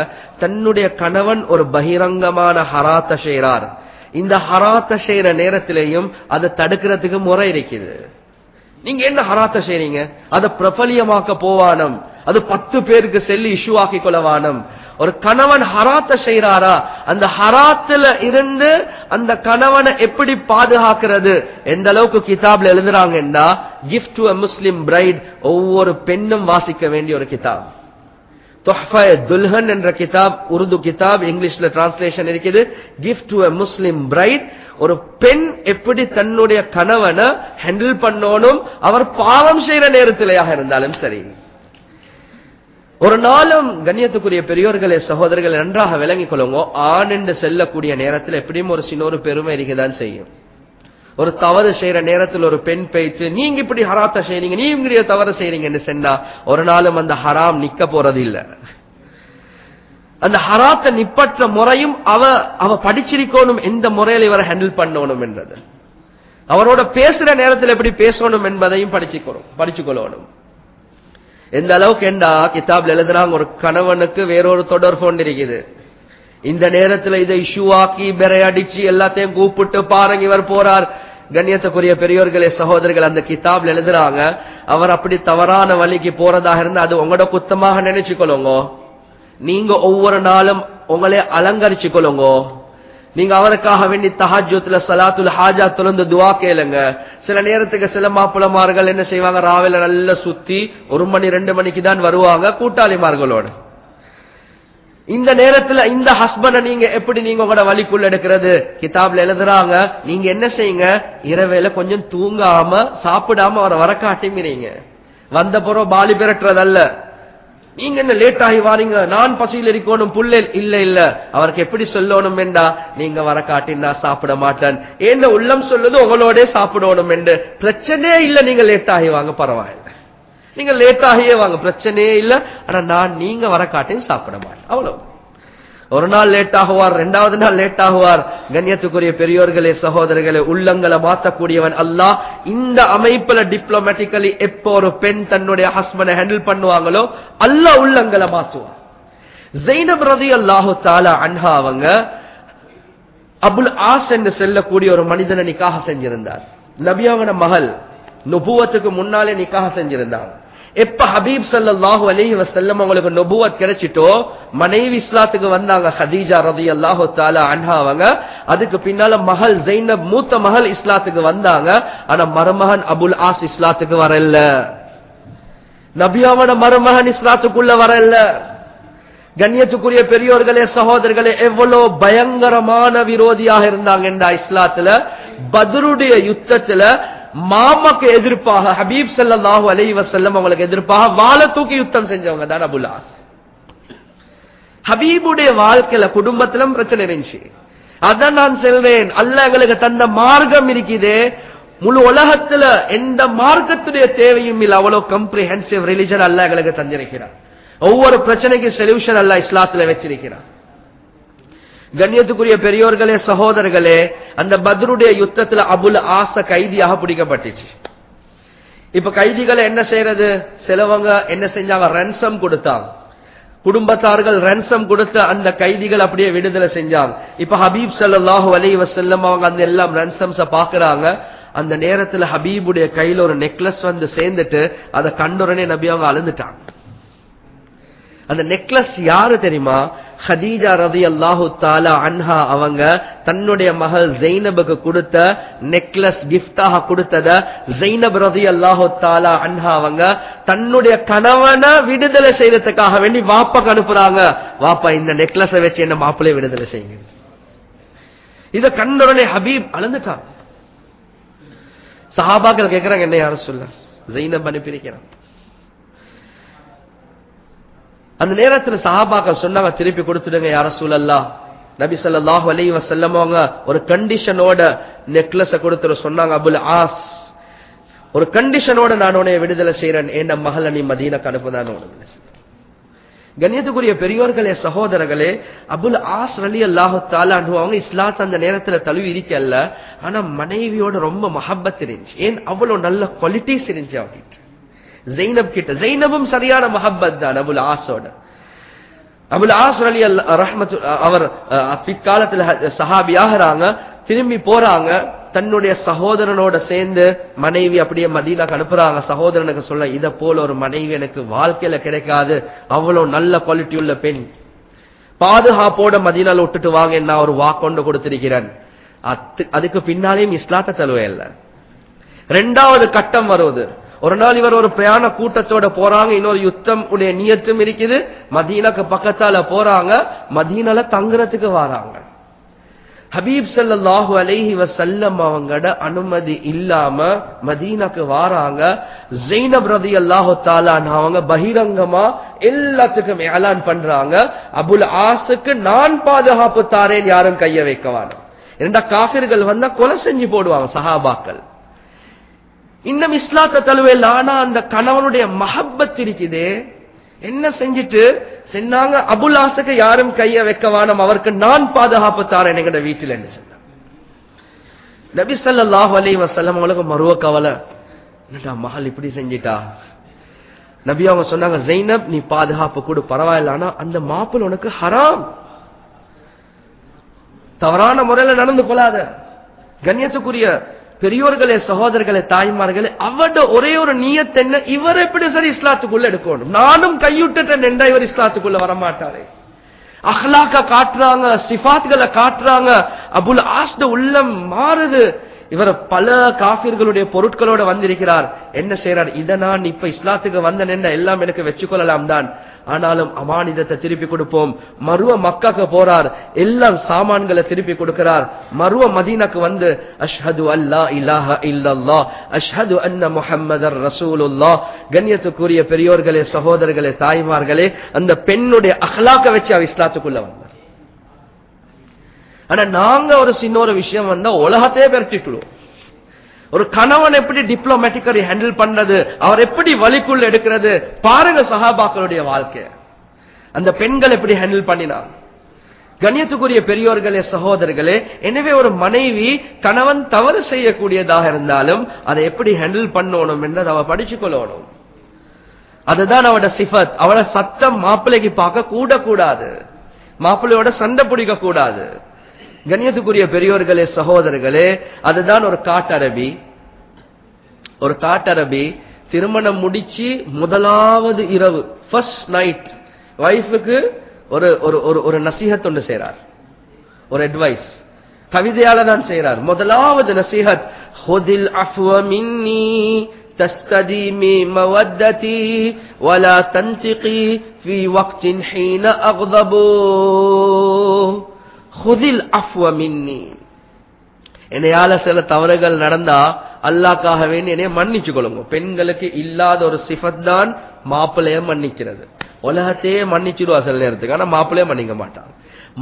தன்னுடைய கணவன் ஒரு பகிரங்கமான ஹராத்த செய்கிறார் இந்த ஹராத்த செய்யற நேரத்திலையும் அதை தடுக்கிறதுக்கு முறை இருக்குது. நீங்க என்ன ஹராத்த செய்றீங்க? அதை பிரபலியமாக்க போவானம். அது பத்து பேருக்கு செல்லி இஷ்யூ ஆக்கி கொள்ளவானம். ஒரு கணவன் ஹராத்த செய்யறாரா அந்த ஹராத்துல இருந்து அந்த கணவனை எப்படி பாதுகாக்கிறது? எந்த அளவுக்கு கிதாப்ல எழுதுறாங்கன்னா gift to a Muslim bride ஒவ்வொரு பெண்ணும் வாசிக்க வேண்டிய ஒரு கிதாப். துல்ஹன் என்ற கிதாப் உருது கிதாப் இங்கிலீஷ்ல டிரான்ஸ்லேஷன் இருக்குது. கிஃப்ட் டு முஸ்லிம் பிரைட் ஒரு பெண் எப்படி தன்னுடைய கணவனை ஹேண்டில் பண்ணணும் அவர் பாவம் செய்யற நேரத்திலேயாக இருந்தாலும் சரி. ஒரு நாளும் கண்ணியத்துக்குரிய பெரியோர்களே சகோதரர்கள் நன்றாக விளங்கிக் கொள்ளுங்க. ஆண் என்று செல்லக்கூடிய நேரத்தில் எப்படியும் ஒரு சின்ன ஒரு பெருமை இருக்கதான் செய்யும். ஒரு தவறு செய்யற நேரத்தில் ஒரு பெண் பேச்சு நீங்க இப்படி ஹராத்த செய்யறீங்க நீ இப்படி தவறு செய்யறீங்கன்னு சொன்னா ஒரு நாளும் அந்த ஹராம் நிக்க போறது இல்ல. அந்த ஹராத்த நிப்பற்ற முறையும் அவ அவ படிச்சிருக்கணும் எந்த முறையில் இவரை ஹேண்டில் பண்ணணும் என்றது. அவரோட பேசுற நேரத்தில் எப்படி பேசணும் என்பதையும் படிச்சுக்கணும் படிச்சுக்கொள்ளணும். எந்த அளவுக்கு என்றா கிதாப்ல எழுதுறாங்க ஒரு கணவனுக்கு வேறொரு தொடர் போன் இருக்குது இந்த நேரத்தில் இதை ஷூவாக்கி ஆக்கி பெறை அடிச்சு எல்லாத்தையும் கூப்பிட்டு பாருங்க இவர் போறார். கண்ணியத்துக்குரிய பெரியோர்களே சகோதரர்கள் அந்த கிதாப்ல எழுதுறாங்க அவர் அப்படி தவறான வழிக்கு போறதாக இருந்தா அது உங்களோட குத்தமாக நினைச்சுக்கொள்ளுங்க. நீங்க ஒவ்வொரு நாளும் உங்களே அலங்கரிச்சு கொள்ளுங்க நீங்க அவருக்காக வேண்டி தஹாஜத்துல சலாத்துல ஹாஜா துறந்து துவா கேளுங்க. சில நேரத்துக்கு சில மாப்பிளமார்கள் என்ன செய்வாங்க? ராவில நல்லா சுத்தி ஒரு மணி ரெண்டு மணிக்கு தான் வருவாங்க கூட்டாளிமார்களோட. இந்த நேரத்துல இந்த ஹஸ்பண்ட நீங்க எப்படி நீங்க உங்களோட வழிக்குள்ள எடுக்கிறது? கிதாப்ல எழுதுறாங்க. நீங்க என்ன செய்யுங்க? இரவேல கொஞ்சம் தூங்காம சாப்பிடாம அவரை வர காட்டிங்கிறீங்க. வந்த பிறகு பாலி பெறட்டுறதல்ல நீங்க என்ன லேட் ஆகி வாரீங்க? நான் பசியில் இருக்கணும் புல்ல இல்ல இல்ல. அவருக்கு எப்படி சொல்லணும் என்றா? நீங்க வர காட்டினா சாப்பிட மாட்டேன். என்ன உள்ளம் சொல்லுது? உங்களோட சாப்பிடணும் என்று. பிரச்சனையே இல்ல நீங்க லேட் ஆகி வாங்க பரவாயில்ல. நீங்க லேட்டாகியே வாங்க பிரச்சனையே இல்ல. ஆனா நான் நீங்க வர காட்டின்னு சாப்பிட மாட்டேன். அவ்வளவு. ஒரு நாள் லேட் ஆகுவார் ரெண்டாவது நாள் லேட் ஆகுவார் கண்ணியத்துக்குரிய பெரியோர்களே சகோதரர்களே உள்ளங்களை மாற்றக்கூடியவன் அல்லாஹ். இந்த அமைப்புல டிப்ளமேட்டிக்கலி எப்போ ஒரு பெண் தன்னுடைய ஹஸ்பண்டை ஹேண்டில் பண்ணுவாங்களோ அல்லாஹ் உள்ளங்களை மாற்றுவார் ஜெயினப் ரதி அல்லாஹு தாலா அன்ஹா அவங்க அபுல் ஆஸ் என்று செல்லக்கூடிய ஒரு மனிதனை நிக்காக செஞ்சிருந்தார். நபியாவன மகள் நுபுவத்துக்கு முன்னாலே நிக்காக செஞ்சிருந்தாங்க. எப்ப ஹபீப் சல்லாஹூ அலஹி வசல்லம் அவங்களுக்கு நொபுவத் கிடைச்சிட்டோ மனைவி இஸ்லாத்துக்கு வந்தாங்க ஹதீஜா ரதி அல்லாஹு தாலா அன்ஹா அவங்க. அதுக்கு பின்னால மகள் ஜெய்னப் மூத்த மகள் இஸ்லாத்துக்கு வந்தாங்க. ஆனா மருமகன் அபுல் ஆஸ் இஸ்லாத்துக்கு வரல. நபியாவோட மருமகன் இஸ்லாத்துக்குள்ள வரல. கண்ணியத்துக்குரிய பெரியோர்களே சகோதரர்களே எவ்வளவு பயங்கரமான விரோதியாக இருந்தாங்க இஸ்லாத்துல. பதருடைய யுத்தத்துல மாமாக்கு எதிர்ப்பாக ஹபீப் சல்லாஹூ அலி வசல்லம் அவங்களுக்கு எதிர்ப்பாக வாழை தூக்கி யுத்தம் செஞ்சவங்க தான் அபுல்லாஸ் ஹபீபுடைய வாழ்க்கையில குடும்பத்திலும் பிரச்சனை இருந்துச்சு. அதான் நான் செல்றேன் அல்ல எங்களுக்கு தந்த மார்க்கம் இருக்குதே. முழு உலகத்துல எந்த மார்க்கத்துடைய தேவையும் இல்லை. அவ்வளவு கம்ப்ரிஹென்சிவ் ரிலிஜன் அல்ல எங்களுக்கு தந்திருக்கிறார். ஒவ்வொரு பிரச்சனைக்கு சொல்யூஷன் அல்ல இஸ்லாத்துல வச்சிருக்கிறார். கண்ணியத்துக்குரிய பெரியோர்களே சகோதரர்களே அந்த பத்ருடைய யுத்தத்துல அபுல் ஆச கைதியாக பிடிக்கப்பட்டுச்சு. இப்ப கைதிகளை என்ன செய்யறது? சிலவங்க என்ன செஞ்சாங்க? ரன்சம் கொடுத்தாங்க. குடும்பத்தார்கள் ரன்சம் கொடுத்து அந்த கைதிகள் அப்படியே விடுதலை செஞ்சாங்க. இப்ப ஹபீப் சல்லாஹூ அலி வசல்லம் அவங்க அந்த எல்லாம் ரன்சம்ஸ பாக்குறாங்க. அந்த நேரத்துல ஹபீபுடைய கையில ஒரு நெக்லஸ் வந்து சேர்ந்துட்டு அதை கண்டுடனே நபி அவங்க அழுந்துட்டாங்க. அந்த நெக்லஸ் யாரு தெரியுமா? ஹதீஜா ரதி அல்லாஹு தாலா அன்ஹா அவங்க தன்னுடைய மகள் ஜெய்னபுக்கு கொடுத்த நெக்லஸ் கிஃப்டாக கொடுத்தத ஜெய்னப் ரதி அல்லாஹு தாலா அன்ஹா அவங்க தன்னுடைய கணவனை விடுதலை செய்யறதுக்காக வேண்டி வாப்பாக்கு அனுப்புறாங்க. வாப்பா இந்த நெக்லஸை வச்சு என்ன மாப்பிள்ளைய விடுதலை செய்யுங்க. இத கண்டுடனே ஹபீப் அளந்துட்டான் சஹாபாக்கள் கேட்கிறாங்க என்ன யாரும் சொல்ல? ஜெய்னப் அனுப்பியிருக்கிறான். அந்த நேரத்துல சஹாபாக்கள் சொன்னாங்க திருப்பி கொடுத்துடுங்க யார சூழல்லா நபி ஸல்லல்லாஹு அலைஹி வஸல்லம் ஒரு கண்டிஷனோட நெக்லஸ கொடுத்துட சொன்னாங்க அபுல் ஆஸ். ஒரு கண்டிஷனோட நான் உன்னை விடுதலை செய்யறேன் என்ன மகள் அணி மதீனாக்கு அனுப்புதான் கண்ணியத்துக்குரிய பெரியோர்களே சகோதரர்களே அபுல் ஆஸ் அலி அல்லாஹு தாலா அவங்க இஸ்லாத் அந்த நேரத்துல தழுவி இருக்கல ஆனா மனைவியோட ரொம்ப மஹப்பத் இருந்துச்சு. ஏன்? அவ்வளவு நல்ல குவாலிட்டிஸ் இருந்துச்சு அவங்கிட்ட ஜெய்னப் கிட்ட ஜெய்னபும் சரியான மஹப்பத் தான் அபுல் ஆசோட அபுல் ஆசர் அலி அல் ரஹமத்து அவர் பிற்காலத்தில் பிற்காலத்துல ஹ- சஹாபியாகிறாங்க திரும்பி போறாங்க தன்னுடைய சகோதரனோட சேர்ந்து மனைவி அப்படியே மதீனாக்கு அனுப்புறாங்க. சகோதரனுக்கு சொல்ல இத போல ஒரு மனைவி எனக்கு வாழ்க்கையில கிடைக்காது. அவ்வளவு நல்ல குவாலிட்டி உள்ள பெண். பாதுகாப்போட மதீனால விட்டுட்டு வாங்க நான் ஒரு வாக்கொண்டு கொடுத்திருக்கிறேன். அதுக்கு பின்னாலேயும் இஸ்லாத்த தழுவே ரெண்டாவது கட்டம் வருவது. ஒரு நாள் இவர் ஒரு பிரயாண கூட்டத்தோட போறாங்க. இன்னொரு யுத்தம் உடைய நியத்தும் இருக்குது. மதீனாக்கு பக்கத்தால போறாங்க. மதீனால தங்குறதுக்கு வராங்க. ஹபீப் சல்லாஹு அலைஹி வசல்லம் அவங்கட அனுமதி இல்லாம மதீனாக்கு வாராங்க. ஜெய்னப் அல்லாஹோ தாலான் அவங்க பகிரங்கமா எல்லாத்துக்கும் ஏலான் பண்றாங்க. அபுல் ஆசுக்கு நான் பாதுகாப்பு தாரேன் யாரும் கைய வைக்கவான இரண்டா காஃபிர்கள் வந்தா கொலை செஞ்சு போடுவாங்க சஹாபாக்கள். இன்னும் இஸ்லாத்த தழுவையில் ஆனா அந்த கணவனுடைய மஹப்பத் இருக்குது. என்ன செஞ்சுட்டு? சென்னாங்க அபுலாசுக்கு யாரும் கைய வைக்க அவருக்கு நான் பாதுகாப்பு தாரேன் எங்கட வீட்டில் என்ன சொன்னாங்க நபி ஸல்லல்லாஹு அலி வசல்லம் அவளுக்கு மருவ கவலை. என்னடா மகள் இப்படி செஞ்சிட்டா? நபி அவங்க சொன்னாங்க ஜெய்னப் நீ பாதுகாப்பு கூட பரவாயில்ல ஆனா அந்த மாப்பிள் உனக்கு ஹராம். தவறான முறையில நடந்து கொள்ளாத கண்ணியத்துக்குரிய பெரியோர்களே சகோதரர்களே தாய்மார்களே அவட ஒரே ஒரு நியத் என்ன? இவர் எப்படி சரி இஸ்லாத்துக்குள்ள எடுக்கணும் நானும் கையுட்டுட்டேன் என்றா இவர் இஸ்லாத்துக்குள்ள வரமாட்டாரே. அஹ்லாக்க காட்டுறாங்க சிஃபாத்களை காட்டுறாங்க. அபுல் ஆஸ்ட உள்ளம் மாறுது. இவர் பல காபிர்களுடைய பொருட்களோட வந்திருக்கிறார். என்ன செய்யறார் இதை நான் இப்ப இஸ்லாத்துக்கு வந்தேன் என்ன எல்லாம் எனக்கு வச்சுக்கொள்ளலாம் தான். ஆனாலும் அமானிதத்தை திருப்பி கொடுப்போம். மருவ மக்காக்கு போறார். எல்லாம் சாமான்களை திருப்பி கொடுக்கிறார். மருவ மதீனாக்கு வந்து அஷ்ஹது அல்லா இலாஹ இல்லல்லா அஷ்ஹது அன்ன முஹம்மதர் ரசூலுல்லா கண்ணியத்துக்குரிய பெரியோர்களே சகோதரர்களே தாய்மார்களே அந்த பெண்ணுடைய அஹ்லாக்க வச்சு அவ இஸ்லாத்துக்குள்ள வந்தார் ஆனா நாங்க ஒரு சின்ன ஒரு விஷயம் வந்தா உலகத்தையே பெருட்டிட்டுடுவோம் ஒரு கணவன் எப்படி டிப்ளமேட்டிக்கலி ஹேண்டில் பண்றது அவர் எப்படி வழிக்குள்ள எடுக்கிறது பாருங்க சஹாபாக்களுடைய வாழ்க்கை. அந்த பெண்கள் எப்படி ஹேண்டில் பண்ணினான் கண்ணியத்துக்குரிய பெரியோர்களே சகோதரர்களே எனவே ஒரு மனைவி கணவன் தவறு செய்யக்கூடியதாக இருந்தாலும் அதை எப்படி ஹேண்டில் பண்ணணும் என்றது அவ படிச்சு கொள்ளணும் அதுதான் அவட சிஃபத் அவட சத்தம் மாப்பிள்ளைக்கு பார்க்க கூடக்கூடாது மாப்பிள்ளையோட சண்டை பிடிக்க கூடாது. கண்ணியத்துக்குரிய பெரியோர்களே சகோதரர்களே அதுதான் ஒரு காட்டரபி ஒரு காட்டரபி திருமணம் முடிச்சு முதலாவது இரவு ஃபர்ஸ்ட் நைட் வைஃபுக்கு ஒரு ஒரு ஒரு ஒரு நசீகத் ஒன்று செய்றார் ஒரு அட்வைஸ் கவிதையால தான் செய்றார் முதலாவது நசீகத் ஹுதில் அஃப்வ மின்னி تستديمي مودتي ولا تنتقي في وقت حين أغضب ஹுதில் அஃப்வ மின்னி. என்னையால சில தவறுகள் நடந்தா அல்லாக்காக வேண்டி என்னைய மன்னிச்சு கொள்ளுங்க. பெண்களுக்கு இல்லாத ஒரு சிஃபத் தான் மாப்பிள்ளைய மன்னிக்கிறது. உலகத்தையே மன்னிச்சிருவா சில நேரத்துக்கு. ஆனா மாப்பிள்ளைய மன்னிக்க மாட்டான்.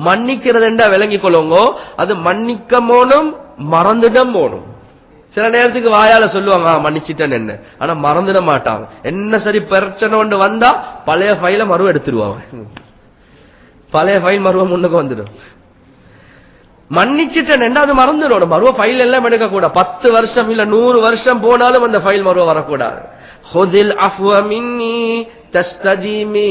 மன்னிக்கிறதுண்டா விளங்கி கொள்ளுங்கோ. அது மன்னிக்க போனும் மறந்துடம் போனும். சில நேரத்துக்கு வாயால சொல்லுவாங்க மன்னிச்சிட்டேன் என்ன ஆனா மறந்துட மாட்டாங்க என்ன சரி பிரச்சனை ஒன்று வந்தா பழைய ஃபைல மறுவ எடுத்துருவாங்க பழைய ஃபைல் மறுவ முன்னுக்கு வந்துடும். மன்னிச்சிட்டேன் அது மறந்துடும் மறுவ ஃபைல் எல்லாம் எடுக்க கூட பத்து வருஷம் இல்ல நூறு வருஷம் போனாலும் அந்த ஃபைல் மறுவ வரக்கூடாது. ஹொதில் அஃப்வ மின்னி தஸ்ததீமி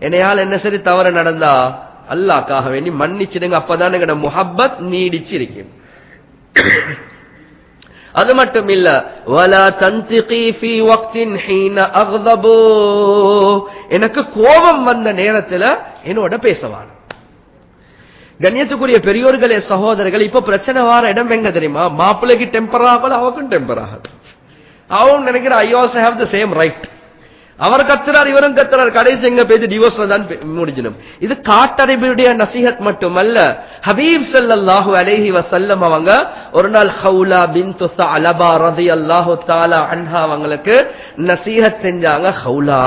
என்னையால் என்ன சரி தவறு நடந்தா? அல்லாக்காக வேண்டி மன்னிச்சிடுங்க. அப்பதான் எங்கட முஹப்பத் நீடிச்சு இருக்கும் அது மட்டும் இல்ல வலா தந்திகி எனக்கு கோபம் வந்த நேரத்துல என்னோட பேசவான் கண்ணியத்துக்குரிய பெரியோர்களே சகோதரர்கள் இப்ப பிரச்சனை வார இடம் எங்க தெரியுமா? மாப்பிள்ளைக்கு டெம்பர் ஆகல அவக்கும் டெம்பர் ஆகல. அவன் நினைக்கிற I also have the same right அவர் கத்துறார் இவரும் கத்துறார். கடைசி எங்க பேசி டிவோர்ஸ்ல தான் முடிஞ்சிடும். இது காட்டறிவுடைய நசிஹத் மட்டுமல்ல. ஹபீப் ஸல்லல்லாஹு அலைஹி வசல்லம் அவங்க ஒரு நாள் ஹவுலா பின் துசா அலபா ரதி அல்லாஹு தாலா அன்ஹா அவங்களுக்கு நசீஹத் செஞ்சாங்க. ஹவுலா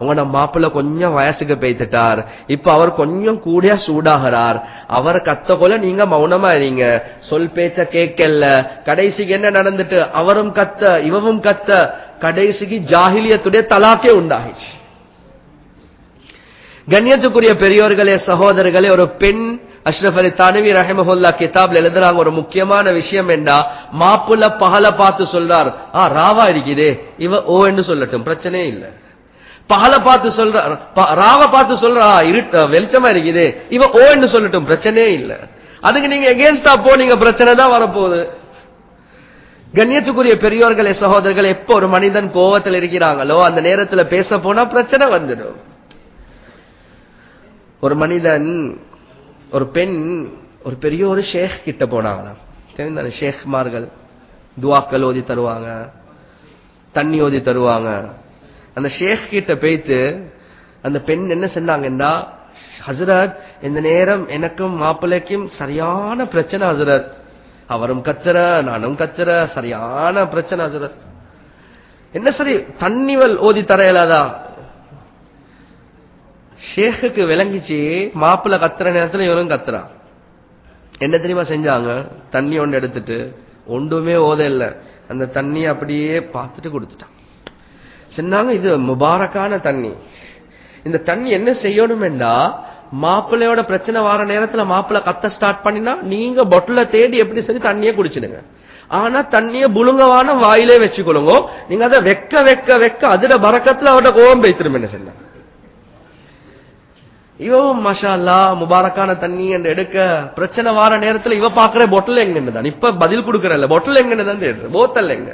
உங்களோட மாப்பிள்ள கொஞ்சம் வயசுக்கு பேத்துட்டார் இப்ப அவர் கொஞ்சம் கூடிய சூடாகிறார். அவர் கத்த போல நீங்க மௌனமா இருங்க. சொல் பேச்ச கேட்கல. கடைசிக்கு என்ன நடந்துட்டு? அவரும் கத்த இவவும் கத்த. கடைசிக்கு ஜாகிலியத்துடைய தலாக்கே உண்டாகிச்சு கண்ணியத்துக்குரிய பெரியோர்களே சகோதரர்களே ஒரு பெண் அஷ்ரஃப் அலி தானவி ரஹமஹுல்லா கிதாப்ல எழுதுறாங்க ஒரு முக்கியமான விஷயம் என்றா மாப்புள்ள பகல பார்த்து சொல்றார் ஆ ராவா இருக்குதே. இவ ஓ என்று சொல்லட்டும் பிரச்சனையே இல்லை. பகல பார்த்து சொல்ற ராவ பார்த்து சொல்றா இருட்ட வெளிச்சமா இருக்குது. இவ ஓ என்று சொல்லட்டும் பிரச்சனையே இல்லை. அதுக்கு நீங்க எகேன்ஸ்டா போனீங்க பிரச்சனை தான் வரப்போகுது. கண்ணியத்துக்குரிய பெரியோர்களே சகோதரர்கள் எப்போ ஒரு மனிதன் கோவத்தில் இருக்கிறாங்களோ அந்த நேரத்துல பேச போனா பிரச்சனை வந்துடும். ஒரு மனிதன் ஒரு பெண் ஒரு பெரிய ஒரு ஷேக் கிட்ட போனாங்களாம். தெரிந்தானே ஷேக்மார்கள் துவாக்கள் ஓதி தருவாங்க தண்ணி ஓதி தருவாங்க. அந்த ஷேக் கிட்ட போயிட்டு அந்த பெண் என்ன சொன்னாங்கன்னா ஹசரத் இந்த நேரம் எனக்கும் மாப்பிள்ளைக்கும் சரியான பிரச்சனை ஹசரத். அவரும் கத்துற நானும் கத்துற சரியான பிரச்சனை ஹசரத் என்ன சரி தண்ணிவல் ஓதி தர இயலாதா ஷேக்குக்கு விளங்கிச்சு மாப்பிள்ள கத்துற நேரத்துல இவரும் கத்துறான் என்ன தெரியுமா செஞ்சாங்க? தண்ணி ஒன்று எடுத்துட்டு ஒன்றுமே ஓத இல்லை அந்த தண்ணியை அப்படியே பார்த்துட்டு கொடுத்துட்டான். சொன்னாங்க இது முபாரக்கான தண்ணி. இந்த தண்ணி என்ன செய்யணுமெண்டா? மாப்பிள்ளையோட பிரச்சனை வர நேரத்துல மாப்பிள்ளை கத்த ஸ்டார்ட் பண்ணினா நீங்க பொட்டில தேடி எப்படி சரி தண்ணியே குடிச்சிடுங்க. ஆனா தண்ணிய புழுங்கவான வாயிலே வச்சுக்கொள்ளுங்க. நீங்க அதை வெக்க வெக்க வெக்க அதுல பறக்கத்துல அவரோட கோபம் வைத்திரும் என்ன இவன் மஷா அல்லா முபாரக்கான தண்ணி என்று எடுக்க பிரச்சனை வார நேரத்துல இவ பாக்குற பொட்டல் எங்க தான் இப்ப பதில் கொடுக்கறல்ல பொட்டல் எங்கன்னு தான் போத்தல் எங்க?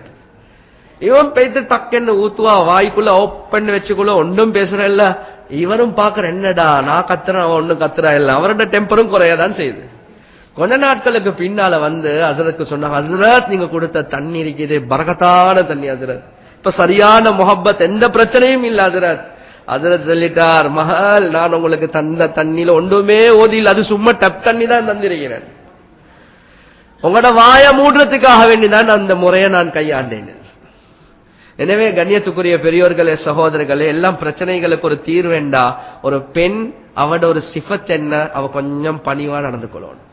இவன் போயிட்டு டக்குன்னு ஊத்துவா வாய்க்குள்ள ஓப்பன் வச்சுக்குள்ள ஒன்றும் பேசுறல்ல இவரும் பாக்குற என்னடா நான் கத்துறேன் அவன் ஒண்ணும் கத்துறா இல்ல. அவரோட டெம்பரும் குறையதான் செய்யுது. கொஞ்ச நாட்களுக்கு பின்னால வந்து ஹசரத்துக்கு சொன்னாங்க ஹசரத் நீங்க கொடுத்த தண்ணி இருக்குது பரகத்தான தண்ணி ஹசரத். இப்ப சரியான முகப்பத் எந்த பிரச்சனையும் இல்ல ஹசரத். ஹசரத் சொல்லிட்டார் மகள் நான் உங்களுக்கு தந்த தண்ணியில ஒன்றுமே ஓதியில் அது சும்மா டப் தண்ணி தான் தந்திருக்கிறேன். உங்களோட வாய மூடுறதுக்காக வேண்டிதான் அந்த முறையை நான் கையாண்டேன். எனவே கண்ணியத்துக்குரிய பெரியோர்களே சகோதரர்களே எல்லாம் பிரச்சனைகளுக்கு ஒரு தீர்வேண்டா ஒரு பெண் அவட ஒரு சிஃபத் என்ன அவ கொஞ்சம் பணிவா நடந்து கொள்ளணும்.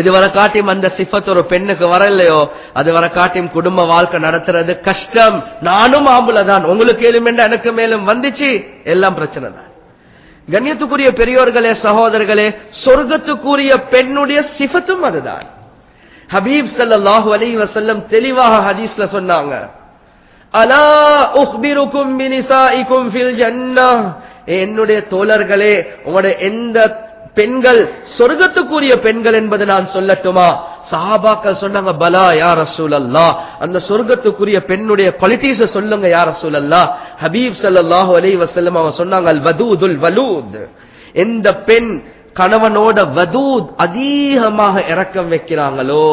இதுவரை காட்டியும் அந்த சிஃபத் ஒரு பெண்ணுக்கு வரலையோ அது வர காட்டியும் குடும்ப வாழ்க்கை நடத்துறது கஷ்டம். நானும் ஆம்புல தான் உங்களுக்கு ஏழுமெண்டா எனக்கு மேலும் வந்துச்சு. எல்லாம் பிரச்சனை தான். கண்ணியத்துக்குரிய பெரியோர்களே சகோதரர்களே சொர்க்கத்துக்குரிய பெண்ணுடைய சிஃபத்தும் அதுதான். ஹபீப் ஸல்லல்லாஹு அலி வசல்லம் தெளிவாக ஹதீஸ்ல சொன்னாங்க. அலா உஹ்பிருக்கும் பினிசாய்க்கும் ஃபில் என்னுடைய தோழர்களே உங்களுடைய எந்த பெண்கள் சொர்க்கத்துக்குரிய பெண்கள் என்பது நான் சொல்லட்டுமா? சஹாபாக்கள் சொன்னாங்க பலா யா ரசூலல்லா அந்த சொர்க்கத்துக்குரிய பெண்ணுடைய குவாலிட்டிஸ சொல்லுங்க யா ரசூலல்லா ஹபீப் சல்லாஹு அலி வசல்லம் அவங்க சொன்னாங்க அல் வதூதுல் வலூத். எந்த பெண் கணவனோட வதூத் அதிகமாக இறக்கம் வைக்கிறாங்களோ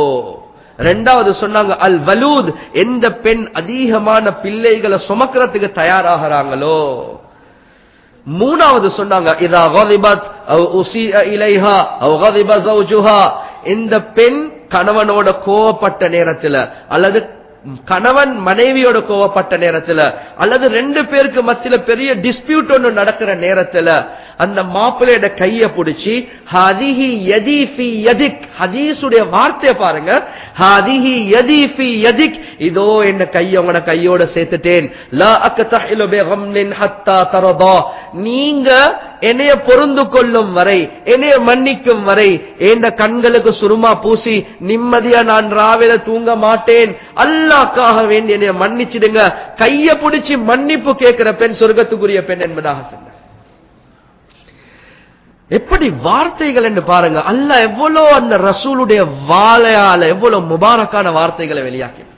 ரெண்டாவது சொன்னாங்க அல் வலூத் எந்த பெண் அதிகமான பிள்ளைகளை சுமக்கிறதுக்கு தயாராகிறாங்களோ? மூணாவது சொன்னாங்க இதா கதிபத் இலைஹா அவ் இந்த பெண் கணவனோட கோவப்பட்ட நேரத்தில் அல்லது கணவன் மனைவியோட கோவப்பட்ட நேரத்துல அல்லது ரெண்டு பேருக்கு மத்தியில பெரிய டிஸ்பியூட் ஒன்று நடக்கிற நேரத்துல அந்த மாப்பிள்ளையோட கைய பிடிச்சி ஹதிஹி யதி எதிக் ஹதீசுடைய வார்த்தையை பாருங்க. ஹதிஹி யதி எதிக் இதோ என்ன கைய உங்களோட கையோட சேர்த்துட்டேன். ஹத்தா நீங்க என்னைய பொருந்து கொள்ளும் வரை என்னைய மன்னிக்கும் வரை என்ற கண்களுக்கு சுருமா பூசி நிம்மதியா நான் ராவில தூங்க மாட்டேன். அல்லாக்காக வேண்டி என்னைய மன்னிச்சிடுங்க. கைய பிடிச்சி மன்னிப்பு கேட்கிற பெண் சொர்க்கத்துக்குரிய பெண் என்பதாக சொன்னார். எப்படி வார்த்தைகள் என்று பாருங்க. அல்லாஹ் எவ்வளவு அந்த ரசூலுடைய வாழையால எவ்வளவு முபாரக்கான வார்த்தைகளை வெளியாக்கி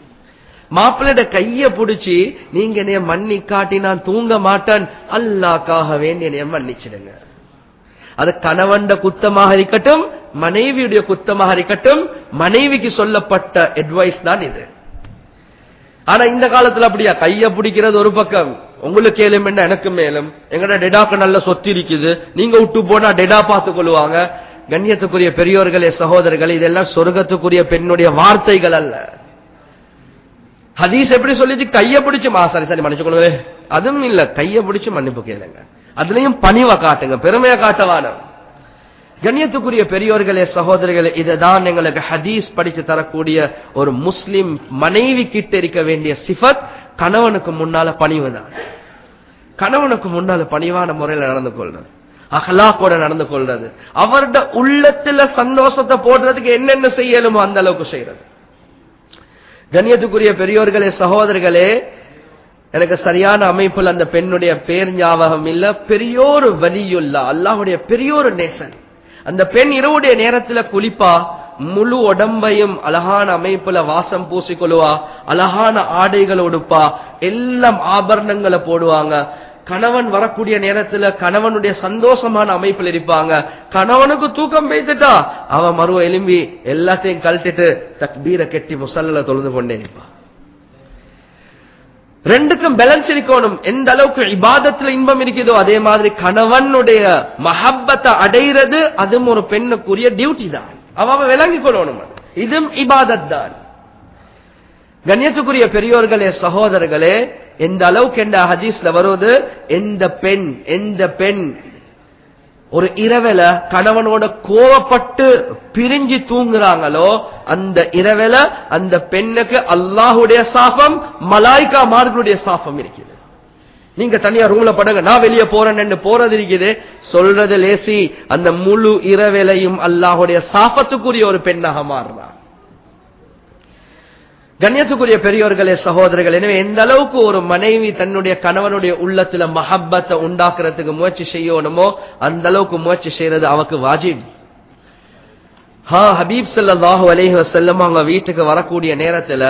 மாப்பிள்ளட கைய புடிச்சு நீங்க என்னைய மன்னி காட்டி நான் தூங்க மாட்டேன். அல்லாக்காக வேண்டி என்னைய மன்னிச்சிடுங்க. அது கணவண்ட குத்தமாக இருக்கட்டும் மனைவியுடைய குத்தமாக இருக்கட்டும் மனைவிக்கு சொல்லப்பட்ட அட்வைஸ் தான் இது. ஆனா இந்த காலத்துல அப்படியா? கைய பிடிக்கிறது ஒரு பக்கம். உங்களுக்கு ஏலும் என்ன? எனக்கு மேலும் எங்கட டெடாக்கு நல்ல சொத்து இருக்குது. நீங்க விட்டு போனா டெடா பார்த்து கொள்வாங்க. கண்ணியத்துக்குரிய பெரியோர்களே சகோதரர்களே இதெல்லாம் சொர்க்கத்துக்குரிய பெண்ணுடைய வார்த்தைகள் அல்ல. ஹதீஸ் எப்படி சொல்லிச்சு? கைய பிடிச்சு மா சரி சரி மன்னிச்சு கொள்ளுங்க அதுவும் இல்ல கைய பிடிச்சு மன்னிப்பு கேளுங்க. அதுலயும் பணிவை காட்டுங்க பெருமையை காட்டவான கண்ணியத்துக்குரிய பெரியோர்களே சகோதரர்களே இதுதான் எங்களுக்கு ஹதீஸ் படிச்சு தரக்கூடிய ஒரு முஸ்லிம் மனைவி கிட்ட இருக்க வேண்டிய சிஃபத். கணவனுக்கு முன்னால பணிவுதான் கணவனுக்கு முன்னால பணிவான முறையில நடந்து கொள்றது. அகலாக்கோட நடந்து கொள்றது. அவருடைய உள்ளத்துல சந்தோஷத்தை போடுறதுக்கு என்னென்ன செய்யலுமோ அந்த அளவுக்கு செய்யறது கண்ணியத்துக்குரிய பெரியோர்களே சகோதரர்களே எனக்கு சரியான அமைப்புல அந்த பெண்ணுடைய பேர் ஞாபகம் இல்ல. பெரியோரு வலியுள்ள அல்லாஹுடைய பெரியோரு நேசன். அந்த பெண் இரவுடைய நேரத்துல குளிப்பா முழு உடம்பையும் அழகான அமைப்புல வாசம் பூசிக்கொள்ளுவா அழகான ஆடைகள் உடுப்பா எல்லாம் ஆபரணங்களை போடுவாங்க. கணவன் வரக்கூடிய நேரத்துல கணவனுடைய சந்தோஷமான அமைப்பில் இருப்பாங்க. கணவனுக்கு தூக்கம் வைத்துட்டா அவன் மறுவ எலும்பி எல்லாத்தையும் கழட்டிட்டு தக்பீரை கெட்டி முசல்ல தொழுது கொண்டே இருப்பான் ரெண்டுக்கும் பேலன்ஸ் இருக்கணும். எந்த அளவுக்கு இபாதத்துல இன்பம் இருக்குதோ அதே மாதிரி கணவனுடைய மஹப்பத்தை அடைகிறது அதுவும் ஒரு பெண்ணுக்குரிய டியூட்டி தான். அவ விளங்கிக் கொள்ளணும் இதுவும் இபாதத் தான். கண்ணியத்துக்குரிய பெரியோர்களே சகோதரர்களே எந்த அளவுக்கு எந்த ஹதீஸ்ல வருவது? எந்த பெண் எந்த பெண்? ஒரு இரவல கணவனோட கோவப்பட்டு பிரிஞ்சு தூங்குறாங்களோ அந்த இரவல அந்த பெண்ணுக்கு அல்லாஹுடைய சாபம் மலாய்கா மார்களுடைய சாபம் இருக்குது. நீங்க தனியா ரூம்ல படுங்க நான் வெளியே போறேன்னு போறது இருக்குது. சொல்றது லேசி அந்த முழு இரவேலையும் அல்லாஹுடைய சாபத்துக்குரிய ஒரு பெண்ணாக மாறுறான். கண்ணியத்துக்குரிய பெரியோர்களே சகோதரர்கள் எனவே எந்த அளவுக்கு ஒரு மனைவி தன்னுடைய கணவனுடைய உள்ளத்துல மஹப்பத்தை உண்டாக்குறதுக்கு முயற்சி செய்யணுமோ அந்த அளவுக்கு முயற்சி செய்யறது அவக்கு வாஜிப். ஹா ஹபீப் சல்லாஹூ அலேஹி வசல்லம் அவங்க வீட்டுக்கு வரக்கூடிய நேரத்துல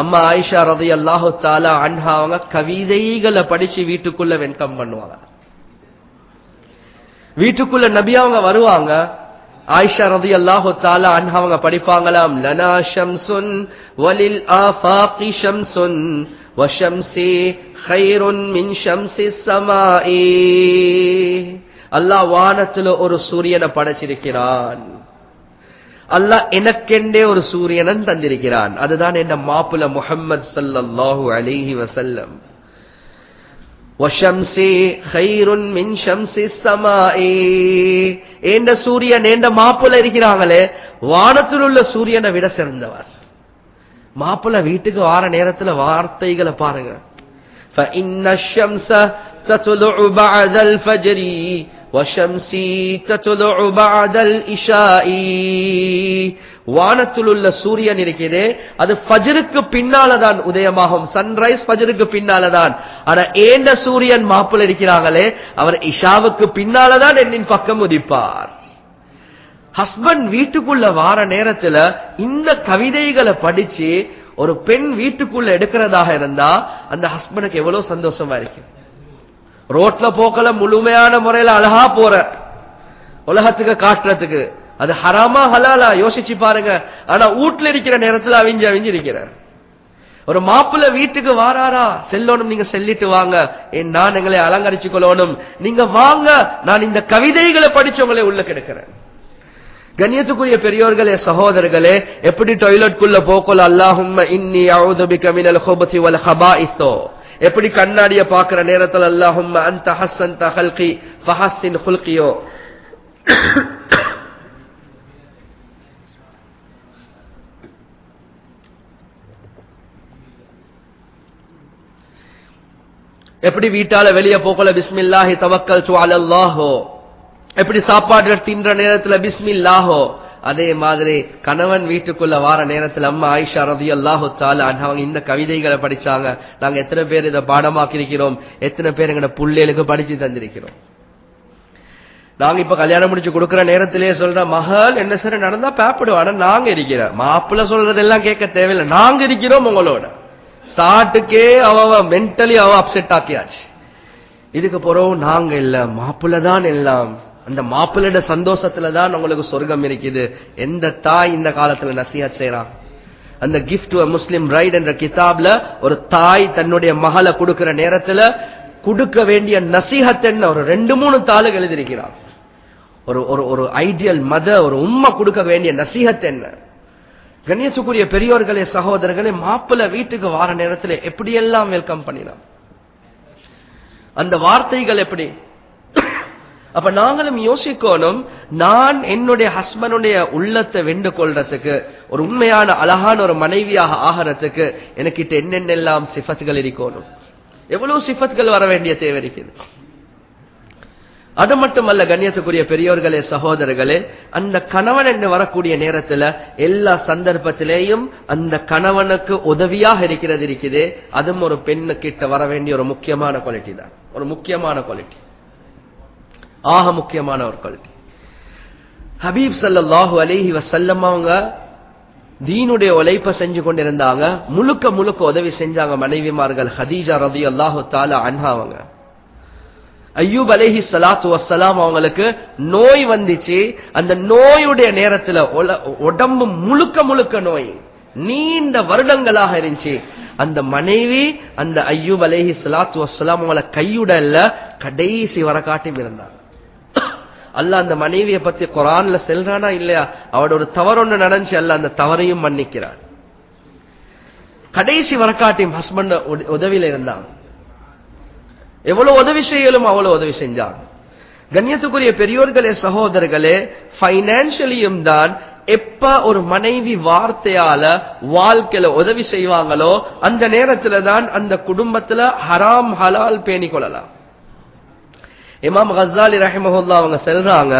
அம்மா ஆயிஷா ரதி அல்லாஹு தாலா அன்ஹா அவங்க கவிதைகளை படிச்சு வீட்டுக்குள்ள வென்கம் பண்ணுவாங்க. வீட்டுக்குள்ள நபி அவங்க வருவாங்க ஆயிஷா ரதி அல்லாஹு தாலா அண்ணா அவங்க படிப்பாங்களாம் லனா ஷம்சுன் வலில் ஆஃபாகி ஷம்சுன் வஷம்சி ஹைருன் மின் ஷம்சி சமாஏ அல்லாஹ் வானத்துல ஒரு சூரியனை படைச்சிருக்கிறான். அல்லாஹ் எனக்கெண்டே ஒரு சூரியனன் தந்திருக்கிறான். அதுதான் என்ன மாப்புல முஹம்மது சல்லாஹூ அலிஹி வசல்லம் ஏண்ட சூரியன் ஏண்ட மாப்புல இருக்கிறாங்களே வானத்தில் உள்ள சூரியனை விட சிறந்தவர் மாப்புல வீட்டுக்கு வார நேரத்துல வார்த்தைகளை பாருங்க فإن الشمس تطلع بعد الفجر வஷம்சி தத்துலு பாதல் இஷாயி வானத்தில் உள்ள சூரியன் இருக்கிறதே அது ஃபஜருக்கு பின்னாலதான் உதயமாகும். சன்ரைஸ் ஃபஜருக்கு பின்னாலதான். ஆனா ஏண்ட சூரியன் மாப்பிள் இருக்கிறாங்களே அவர் இஷாவுக்கு பின்னாலதான் என்னின் பக்கம் உதிப்பார். ஹஸ்பண்ட் வீட்டுக்குள்ள வார நேரத்துல இந்த கவிதைகளை படிச்சு ஒரு பெண் வீட்டுக்குள்ள எடுக்கிறதாக இருந்தா அந்த ஹஸ்பண்டுக்கு எவ்வளவு சந்தோஷமா இருக்கு. ரோட்ல போக்கல முழுமையான முறையில அழகா போற. உலகத்துக்கு காட்டுறதுக்கு அது ஹராமா ஹலாலா யோசிச்சு பாருங்க. ஆனா வீட்டுல இருக்கிற நேரத்துல அவிஞ்சு அவிஞ்சு இருக்கிறார். ஒரு மாப்பிள்ள வீட்டுக்கு வாராரா? செல்லணும் நீங்க செல்லிட்டு வாங்க. நான் எங்களை அலங்கரிச்சு கொள்ளணும் நீங்க வாங்க. நான் இந்த கவிதைகளை படிச்சு உள்ள கிடக்கிறேன். கண்ணியத்துக்குரிய பெரியோர்களே சகோதரர்களே எப்படி டாய்லெட்குள்ள போக்கல? அல்லாஹும் இன்னி அவுதுபிக மினல் ஹுபசி வல் ஹபாயிஸ்தோ எப்படி கண்ணாடிய பாக்குற நேரத்தில் அல்லாஹும் அந்த ஹசன் தஹல்கி ஃபஹஸின் ஹுல்கியோ. எப்படி வீட்டால வெளியே போக்குல பிஸ்மில்லாஹி தவக்கல் சுவாலல்லாஹோ எப்படி சாப்பாடு தின்ற நேரத்துல பிஸ்மில்லாஹோ. அதே மாதிரி கணவன் வீட்டுக்குள்ள வார நேரத்தில் அம்மா ஆயிஷா ரதி அல்லாஹு அவங்க இந்த கவிதைகளை படிச்சாங்க. நாங்க எத்தனை பேர் இதை பாடமாக்கி இருக்கிறோம் எத்தனை பேர் எங்கட புள்ளைகளுக்கு படிச்சு தந்திருக்கிறோம்? நாங்க இப்ப கல்யாணம் முடிச்சு கொடுக்கற நேரத்திலேயே சொல்ற மகள் என்ன சார் நடந்தா பேப்பிடுவோம் ஆனா நாங்க இருக்கிற மாப்பிள்ள சொல்றதெல்லாம் கேட்க தேவையில்லை. நாங்க இருக்கிறோம் உங்களோட. ஸ்டார்ட்டுக்கே அவ மென்டலி அவ அப்செட் ஆக்கியாச்சு. இதுக்கு போறோம் நாங்க இல்ல மாப்பிள்ளதான் எல்லாம். அந்த மாப்பிள்ளோட சந்தோஷத்துல தான் உங்களுக்கு சொர்க்கம் இருக்குது. எந்த தாய் இந்த காலத்துல நசிஹத் செய்யறான் அந்த கிஃப்ட் முஸ்லிம் ரைட் என்ற கிதாப்ல ஒரு தாய் தன்னுடைய மகளை கொடுக்கிற நேரத்துல கொடுக்க வேண்டிய நசிஹத் என்ன? ஒரு ரெண்டு மூணு தாளுகள் எழுதியிருக்கிறான் ஒரு ஒரு ஒரு ஐடியல் மத ஒரு உம்மை கொடுக்க வேண்டிய நசிஹத் என்ன? கண்ணியத்துக்குரிய பெரியோர்களே சகோதரர்களே மாப்பிள்ள வீட்டுக்கு வார நேரத்தில் எப்படியெல்லாம் வெல்கம் பண்ணினான் அந்த வார்த்தைகள் எப்படி? அப்ப நாங்களும் யோசிக்கணும் நான் என்னுடைய ஹஸ்பண்டுடைய உள்ளத்தை வெண்டு கொள்றதுக்கு ஒரு உண்மையான அழகான ஒரு மனைவியாக ஆகிறதுக்கு எனக்கிட்ட என்னென்னெல்லாம் சிஃபத்துகள் இருக்கணும். எவ்வளவு சிஃபத்துகள் வர வேண்டிய தேவை இருக்குது. அது மட்டுமல்ல கண்ணியத்துக்குரிய பெரியோர்களே சகோதரர்களே அந்த கணவன் என்று வரக்கூடிய நேரத்துல எல்லா சந்தர்ப்பத்திலேயும் அந்த கணவனுக்கு உதவியாக இருக்கிறது இருக்குது. அதுவும் ஒரு பெண்ணு கிட்ட வர வேண்டிய ஒரு முக்கியமான குவாலிட்டி தான். ஒரு முக்கியமான குவாலிட்டி ஆக முக்கியமான ஒரு குவாலிட்டி ஹபீப் சல்லாஹூ அலிஹி வசல்லம் அவங்க தீனுடைய உழைப்பை செஞ்சு கொண்டிருந்தாங்க. முழுக்க முழுக்க உதவி செஞ்சாங்க மனைவிமார்கள் ஹதீஜா ரதி அல்லாஹு தாலா அன்ஹா அவங்க. ஐயூப் அலேஹி சலாத்து வசலாம் அவங்களுக்கு நோய் வந்துச்சு. அந்த நோயுடைய நேரத்துல உடம்பு முழுக்க முழுக்க நோய். நீண்ட வருடங்களாக இருந்துச்சு. அந்த மனைவி அந்த ஐயூப் அலேஹி சலாத்து வசலாம் அவங்கள கையுடல்ல கடைசி வர காட்டியும் இருந்தாங்க. அல்ல அந்த மனைவியை பத்தி குரான்ல செல்றானா இல்லையா? அவட ஒரு தவறு ஒண்ணு நடந்துச்சு அல்ல அந்த தவறையும் மன்னிக்கிறார் கடைசி வரக்காட்டியும் ஹஸ்பண்ட் உதவியில இருந்தான். எவ்வளவு உதவி செய்யலும் அவ்வளவு உதவி செஞ்சான். கண்ணியத்துக்குரிய பெரியோர்களே சகோதரர்களே பைனான்சியலியும் தான் எப்ப ஒரு மனைவி வார்த்தையால வாழ்க்கையில உதவி செய்வாங்களோ அந்த நேரத்துல தான் அந்த குடும்பத்துல ஹராம் ஹலால் பேணி கொள்ளலாம். இமாம் ஹசாலி ரஹிமஹுல்லா அவங்க செல்றாங்க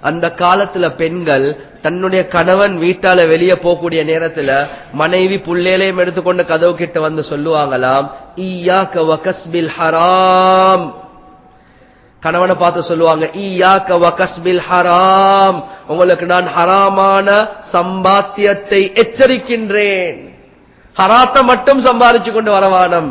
அந்த காலத்துல பெண்கள் தன்னுடைய கணவன் வீட்டால வெளியே போகக்கூடிய நேரத்துல மனைவி புள்ளேலையும் எடுத்துக்கொண்டு கதவு கிட்ட வந்து சொல்லுவாங்களாம் ஈயாக்க வகஸ்பில் ஹராம். கணவனை பார்த்து சொல்லுவாங்க ஈயாக்க வகஸ்பில் ஹராம். உங்களுக்கு நான் ஹராமான சம்பாத்தியத்தை எச்சரிக்கின்றேன். ஹராத்தை மட்டும் சம்பாதிச்சு கொண்டு வரவானம்.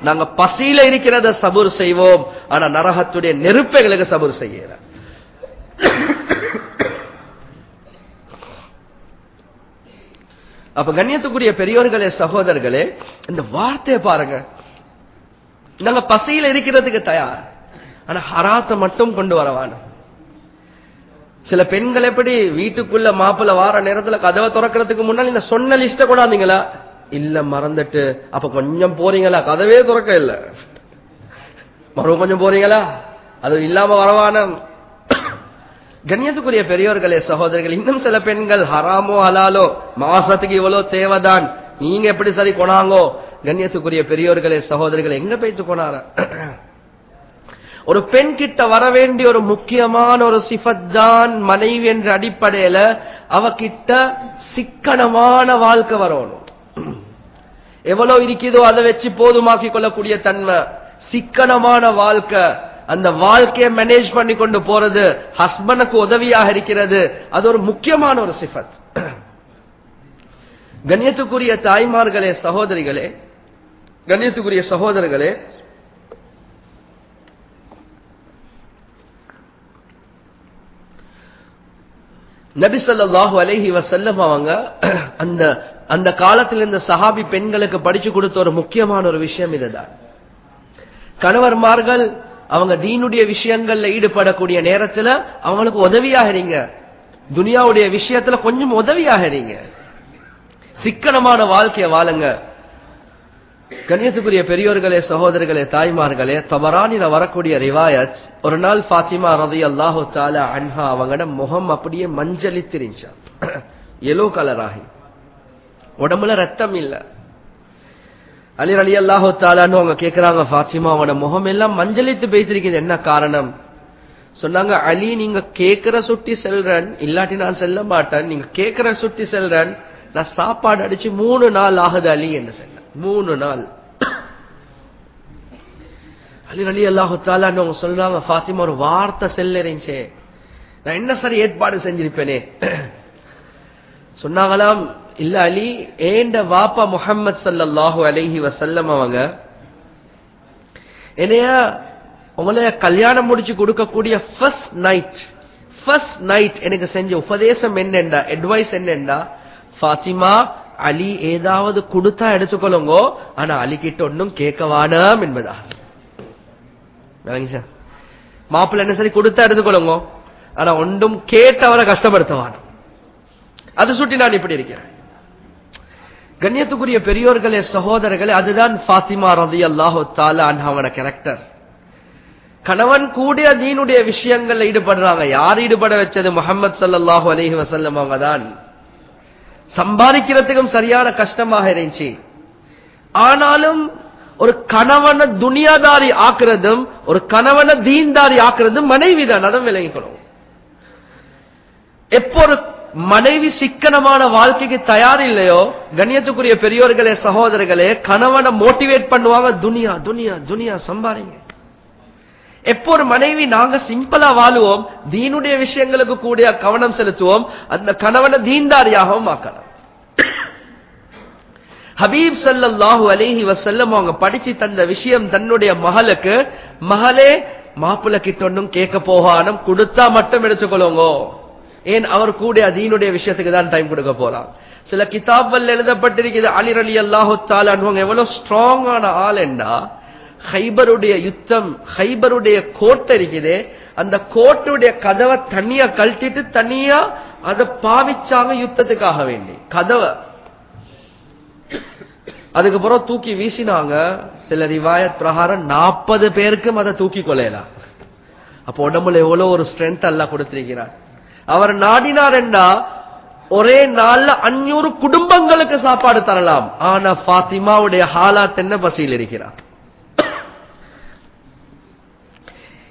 நாங்க பசியில இருக்கிறத சபூர் செய்வோம். ஆனா நரகத்துடைய நெருப்பைகளுக்கு சபுர் செய்யற அப்ப கண்ணியத்துக்குரிய பெரியோர்களே சகோதரர்களே இந்த வார்த்தையை பாருங்க. நாங்க பசியில இருக்கிறதுக்கு தயார். ஆனா ஹராத்தை மட்டும் கொண்டு வரவான சில பெண்கள் எப்படி வீட்டுக்குள்ள மாப்பிள்ள வார நேரத்துல கதவை திறக்கிறதுக்கு முன்னாடி இந்த சொன்ன லிஸ்ட கூடாதீங்களா இல்ல மறந்துட்டு. அப்ப கொஞ்சம் போறீங்களா? கதவே திறக்க இல்ல. மறுபடியும் கொஞ்சம் போறீங்களா? அது இல்லாம வரவான கண்ணியத்துக்குரிய பெரியோர்களே சகோதரர்கள் இன்னும் சில பெண்கள் ஹராமோ ஹலாலோ மாசத்துக்கு இவ்வளவு தேவைதான். நீங்க எப்படி சரி கொனாங்கோ கண்ணியத்துக்குரிய பெரியோர்களே சகோதரர்கள் எங்க போய்த்து கொனார ஒரு பெண் கிட்ட வர வேண்டிய ஒரு முக்கியமான ஒரு சிஃபத் தான் மனைவி என்ற அடிப்படையில அவகிட்ட சிக்கனமான வாழ்க்கை வரணும். எவ்வளவு இருக்குதோ அதை வச்சு போதுமாக்கி கொள்ளக்கூடிய தன்மை சிக்கனமான வாழ்க்கை. அந்த வாழ்க்கையை மேனேஜ் பண்ணி கொண்டு போறது ஹஸ்பண்டுக்கு உதவியாக இருக்கிறது. அது ஒரு முக்கியமான ஒரு சிஃபத். கண்ணியத்துக்குரிய தாய்மார்களே சகோதரிகளே கண்ணியத்துக்குரிய சகோதரர்களே நபிசல்லாஹு அலஹி வசல்லம் அவங்க அந்த அந்த காலத்தில் இந்த சஹாபி பெண்களுக்கு படிச்சு கொடுத்த ஒரு முக்கியமான ஒரு விஷயம் இதுதான். கணவர்மார்கள் அவங்க தீனுடைய விஷயங்கள்ல ஈடுபடக்கூடிய நேரத்துல அவங்களுக்கு உதவியாக இருங்க துனியாவுடைய விஷயத்துல கொஞ்சம் உதவியாக இருங்க சிக்கனமான வாழ்க்கையை வாழுங்க. கண்ணியத்துக்குரிய பெரியோர்களே சகோதரர்களே தாய்மார்களே தபரானில வரக்கூடிய ரிவாயத் ஒரு நாள் பாத்திமா ரதி அல்லாஹு தாலா அன்ஹா அவங்களோட முகம் அப்படியே மஞ்சளித்திருந்துச்சா எல்லோ கலர் ஆகி. உடம்புல ரத்தம் இல்ல. அலி அலி அல்லாஹு தாலான்னு அவங்க கேட்கிறாங்க பாத்திமா அவனோட முகம் எல்லாம் மஞ்சளித்து பேசிருக்குது என்ன காரணம்? சொன்னாங்க அலி நீங்க கேக்குற சுட்டி செல்றன். இல்லாட்டி நான் செல்ல மாட்டேன். நீங்க கேக்குற சுட்டி செல்றன். நான் சாப்பாடு அடிச்சு மூணு நாள் ஆகுது அலி என்று மூணு நாள். அலி அலி அல்லாஹுத்தாலா அவங்க சொல்றாங்க ஃபாத்திமா ஒரு வார்த்தை செல்லறிஞ்சே. நான் என்ன சரி ஏற்பாடு செஞ்சிருப்பேனே? சொன்னாங்களாம் இல்ல அலி ஏண்ட வாப்பா முஹம்மது சல்லாஹு அலைஹி வசல்லம் அவங்க என்னைய உங்களைய கல்யாணம் முடிச்சு கொடுக்கக்கூடிய ஃபர்ஸ்ட் நைட் ஃபர்ஸ்ட் நைட் எனக்கு செஞ்ச உபதேசம் என்னண்டா அட்வைஸ் என்னண்டா ஃபாத்திமா அலி ஏதாவது கொடுத்தா எடுத்துக்கொள்ளுங்கோ. ஆனா அலி கிட்ட ஒன்னும் கேட்க வேணாம் என்பதா மாப்பிள்ள என்ன சரி கொடுத்தா எடுத்துக்கொள்ளுங்கோ. ஆனா ஒன்றும் கேட்டு அவரை கஷ்டப்படுத்தவான். அது சுட்டி நான் இப்படி இருக்கிறேன். கண்ணியத்துக்குரிய பெரியோர்களே சகோதரர்களே அதுதான் ஃபாத்திமா ரதி அல்லாஹோ தாலா அவன கேரக்டர் கணவன் கூடிய தீனுடைய விஷயங்கள்ல ஈடுபடுறாங்க. யார் ஈடுபட வச்சது? முகமது சல்லாஹூ அலஹி வசல்லம் அவங்க தான் சம்பாதிக்கிறதுக்கும் சரியான கஷ்டமாக இருந்துச்சு. ஆனாலும் ஒரு கணவனை துனியாதாரி ஆக்குறதும் ஒரு கணவனை தீன்தாரி ஆக்குறதும் மனைவி தான் அதை விளங்கிக்கணும். எப்போ ஒரு மனைவி சிக்கனமான வாழ்க்கைக்கு தயார் இல்லையோ கண்ணியத்துக்குரிய பெரியோர்களே சகோதரர்களே கணவனை மோட்டிவேட் பண்ணுவாங்க துனியா துனியா துனியா சம்பாதிங்க. எப்போ ஒரு மனைவி நாங்க சிம்பிளா வாழுவோம் தீனுடைய விஷயங்களுக்கு கூட கவனம் செலுத்துவோம் அந்த கணவனை தீன்தாரியாகவும் ஆக்கலாம். ஹபீப் சல்லாஹூ அலிஹி வசல்லம் அவங்க படிச்சு தந்த விஷயம் தன்னுடைய மகளுக்கு மகளே மாப்பிள்ள கிட்ட ஒன்றும் கேட்க போகானும் கொடுத்தா மட்டும் எடுத்துக்கொள்ளுங்க. ஏன் அவர் கூட அதீனுடைய விஷயத்துக்கு தான் டைம் கொடுக்க போறான். சில கிதாபல் எழுதப்பட்டிருக்கிறது அலிர் அலி அல்லாஹு தாலான் எவ்வளவு ஸ்ட்ராங்கான ஆள் என்றா ஹைபருடைய யுத்தம் ஹைபருடைய கோட்டை இருக்குது அந்த கோட்டுடைய கதவை தனியா கழட்டிட்டு தனியா அதை பாவிச்சாங்க யுத்தத்துக்காக வேண்டி. கதவை. அதுக்கப்புறம் தூக்கி வீசினாங்க. சில ரிவாயத் பிரகாரம் நாற்பது பேருக்கும் அதை தூக்கி கொள்ளையலாம் அப்போ உடம்புல எவ்வளவு ஒரு ஸ்ட்ரென்த் எல்லாம் கொடுத்திருக்கிறார் அவர் நாடினார் என்றா ஒரே நாள்ல அஞ்சூறு குடும்பங்களுக்கு சாப்பாடு தரலாம். ஆனா பாத்திமாவுடைய ஹாலாத் என்ன பசியில் இருக்கிறார்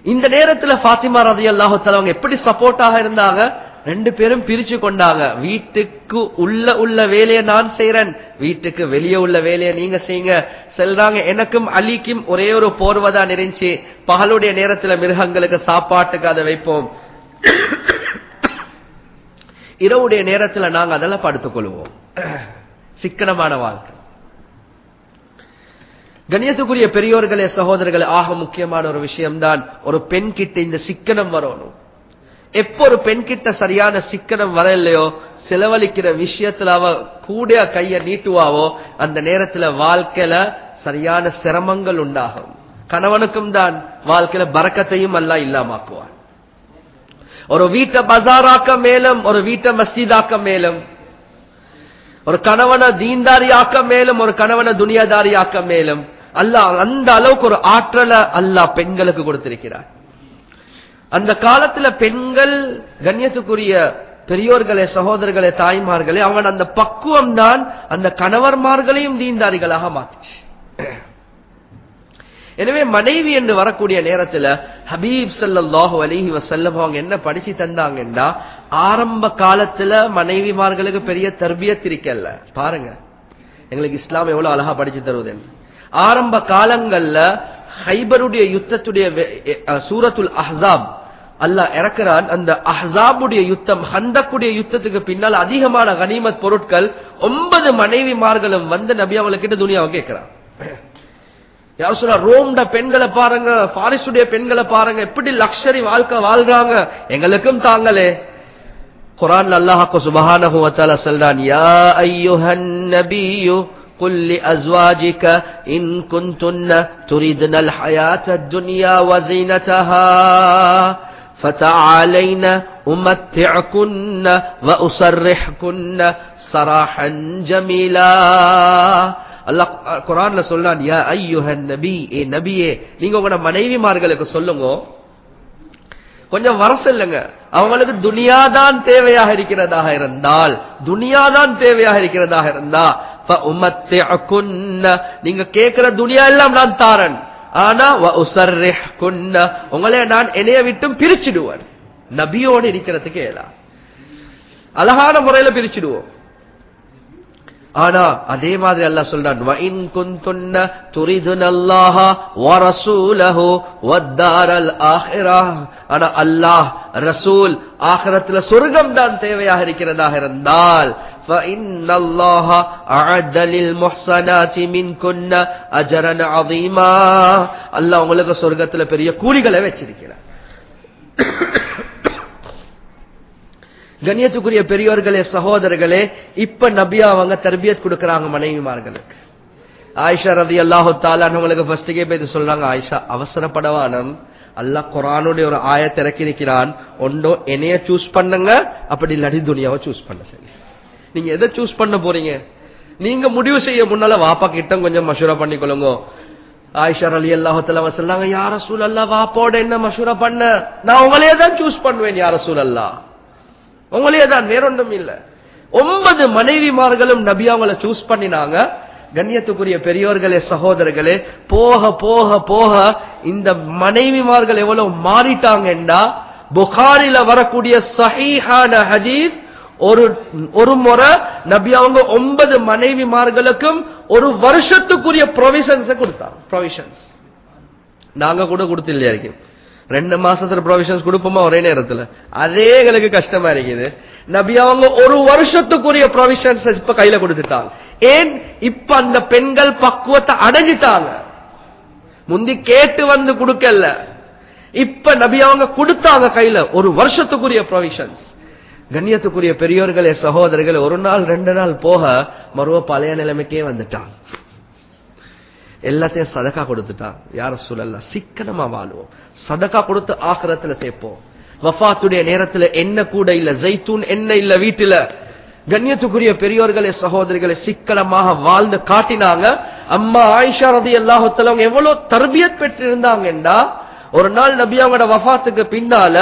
இந்த நேரத்தில் பாத்திமா ரதி அல்லாஹால அவங்க எப்படி சப்போர்ட்டாக இருந்தாங்க? ரெண்டு பேரும் பிரிச்சு கொண்டாங்க. வீட்டுக்கு உள்ள உள்ள வேலையை நான் செய்யறேன் வீட்டுக்கு வெளியே உள்ள வேலையை நீங்க செய்யுங்க. செல்றாங்க. எனக்கும் அலிக்கும் ஒரே ஒரு போர்வதான் இருந்துச்சு. பகலுடைய நேரத்துல மிருகங்களுக்கு சாப்பாட்டுக்கு அதை வைப்போம். இரவுடைய நேரத்துல நாங்க அதெல்லாம் படுத்துக்கொள்வோம். சிக்கனமான வாழ்க்கை. கணியத்துக்குரிய பெரியோர்களே சகோதரர்களே ஆக முக்கியமான ஒரு விஷயம்தான். ஒரு பெண் கிட்ட இந்த சிக்கனம் வரணும். எப்போ ஒரு பெண் கிட்ட சரியான சிக்கனம் வரலையோ செலவழிக்கிற விஷயத்துல அவ கூட கைய நீட்டுவாவோ அந்த நேரத்துல வாழ்க்கையில சரியான சிரமங்கள் உண்டாகும். கணவனுக்கும் தான் வாழ்க்கையில பறக்கத்தையும் அல்ல இல்லாமக்குவான். ஒரு வீட்டை பசாராக்க மேலும் ஒரு வீட்டை மஸ்ஜிதாக்க மேலும் ஒரு கணவனை தீன்தாரி ஆக்க மேலும் ஒரு கணவனை துனியாதாரி ஆக்க மேலும் அல்லாஹ் அந்த அளவுக்கு ஒரு ஆற்றலை அல்லாஹ் பெண்களுக்கு கொடுத்திருக்கிறார். அந்த காலத்துல பெண்கள் கண்ணியத்துக்குரிய பெரியோர்களே சகோதரர்களே தாய்மார்களே அவங்க அந்த பக்குவம் தான் அந்த கணவர்மார்களையும் தீந்தாரிகளாக மாத்துச்சு. எனவே மனைவி என்று வரக்கூடிய நேரத்துல ஹபீப் சல்லாஹு அலிஹி வசல்லம் அவங்க என்ன படிச்சு தந்தாங்கன்னா ஆரம்ப காலத்துல மனைவிமார்களுக்கு பெரிய தர்பியத் இருக்கல்ல. பாருங்க. எங்களுக்கு இஸ்லாம் எவ்வளவு அழகா படிச்சு தருவது ஆரம்ப காலங்கள்ல ஹைபருடைய யுத்தத்துடைய சூரத்துல் அஹாப் அல்லாஹ் இறக்குறான் அந்த அஹ்சாபுடைய யுத்தம் ஹந்தக்குடைய யுத்தத்துக்கு பின்னால் அதிகமான கனிமத் பொருட்கள் ஒன்பது மனைவிமார்களும் வந்து நபி அவங்களுக்கிட்ட துணியாவை கேட்கிறான் யார் சொல்ல ரோம்ட பெண்களை பாருங்க பாரிசுடைய பெண்களை பாருங்க எப்படி லக்ஷரி வாழ்க்கை வாழ்றாங்க எங்களுக்கும் தாங்களே குரான் அல்லாஹாக்கு சுபஹானஹு வ தஆலா சொல்றான் யா அய்யுஹன் நபியு قل لأزواجك إن كنتن تريدن الحياة الدنيا وزينتها فتعالين أمتعكن وأسرحكن سراحا جميلا அல்லாஹ் குரான்ல சொல்றான் யா ஐயுஹன் நபி ஏ நபியே நீங்க உங்களோட மனைவிமார்களுக்கு சொல்லுங்க கொஞ்சம் வர சொல்லுங்க அவங்களுக்கு துனியாதான் தேவையாக இருக்கிறதாக இருந்தால் துனியாதான் தேவையாக இருக்கிறதாக இருந்தா நீங்க கேட்கிற துனியா எல்லாம் நான் தாரன் ஆனா உங்களை நான் என்னைய விட்டும் பிரிச்சிடுவேன் நபியோடு இருக்கிறதுக்கு ஏலா அழகான முறையில பிரிச்சிடுவோம் ஆனா அதே மாதிரி அல்லா சொல்றான் வஇன் குந்துன்ன துரிதுனல்லாஹ வ ரசூலஹு வத்தாரல் ஆஹிரஹ் ஆனா அல்லாஹ் ரசூல் ஆஹிரத்துல சொர்க்கம் தான் தேவையாக இருக்கிறதாக இருந்தால் فإن الله أعد للمحصنات منكن أجرا عظيما الله உங்களுக்கு சொர்க்கத்துல பெரிய கூலிகளை வச்சிருக்கிறார் கண்ணியத்துக்குரிய பெரியோர்களே சகோதரர்களே இப்ப நபியா அவங்க தர்பியத் கொடுக்கறாங்க மனைவிமார்களுக்கு. ஆயிஷா ரதி அல்லாஹு தாலானவங்களுக்கு ஃபர்ஸ்டுக்கே போய் சொல்றாங்க ஆயிஷா அவசரப்படவானம். அல்லாஹ் குரானுடைய ஒரு ஆயத்தை இறக்கிருக்கிறான் ஒன்றோ என்னைய சூஸ் பண்ணுங்க அப்படி இல்லாட்டி துனியாவை சூஸ் பண்ண சரி நீங்க எதை சூஸ் பண்ண போறீங்க? நீங்க முடிவு செய்ய முன்னால வாப்பா கிட்ட கொஞ்சம் மசூரா பண்ணிக்கொள்ளுங்க ஆயிஷா அலி அல்லாஹத்துல சொல்லாங்க யார சூழல்லா வாப்போட என்ன மசூரா பண்ண? நான் உங்களையே தான் சூஸ் பண்ணுவேன் யார சூழல்லா உங்களே உங்களையே தான் வேறொன்றும் இல்ல. ஒன்பது மனைவிமார்களும் நபி அவங்கள சூஸ் பண்ணினாங்க. கண்ணியத்துக்குரிய பெரியோர்களே சகோதரர்களே போக போக போக இந்த மனைவிமார்கள் எவ்வளவு மாறிட்டாங்கண்டா புகாரில வரக்கூடிய சஹிஹான ஹதீஸ் ஒரு ஒரு முறை நபி அவங்க ஒன்பது மனைவிமார்களுக்கும் ஒரு வருஷத்துக்குரிய ப்ரொவிஷன்ஸ் கொடுத்தாங்க. ப்ரொவிஷன்ஸ் நாங்க கூட கொடுத்தில்லையா இருக்கேன் ரெண்டு மாசத்துல ப்ரொவிஷன்ஸ் கொடுப்போமா? ஒரே நேரத்துல. அதே எங்களுக்கு கஷ்டமா இருக்குது. நபி அவங்க ஒரு வருஷத்துக்குரிய ப்ரொவிஷன்ஸ் இப்ப கையில கொடுத்துட்டாங்க. ஏன்? இப்ப அந்த பெண்கள் பக்குவத்தை அடைஞ்சிட்டாங்க. முந்தி கேட்டு வந்து கொடுக்கல. இப்ப நபி அவங்க கொடுத்தாங்க கையில ஒரு வருஷத்துக்குரிய ப்ரொவிஷன்ஸ் கண்ணியத்துக்குரிய பெரியோர்களே சகோதரர்களே ஒரு நாள் ரெண்டு நாள் போக மறுவ பழைய நிலைமைக்கே வந்துட்டான். எல்லாத்தையும் சதக்கா கொடுத்துட்டா. யார சூழல்ல சிக்கனமா வாழுவோம். சதக்கா கொடுத்து ஆக்கிரத்துல சேர்ப்போம். வஃபாத்துடைய நேரத்துல என்ன கூட இல்ல ஜெய்தூன் என்ன இல்ல வீட்டுல. கண்ணியத்துக்குரிய பெரியோர்களே சகோதரிகளை சிக்கனமாக வாழ்ந்து காட்டினாங்க. அம்மா ஆயிஷா ரதி அல்லாஹுத்தலவங்க எவ்வளவு தர்பியத் பெற்றிருந்தாங்கன்னா ஒரு நாள் நபி அவங்களோட வஃபாத்துக்கு பின்னால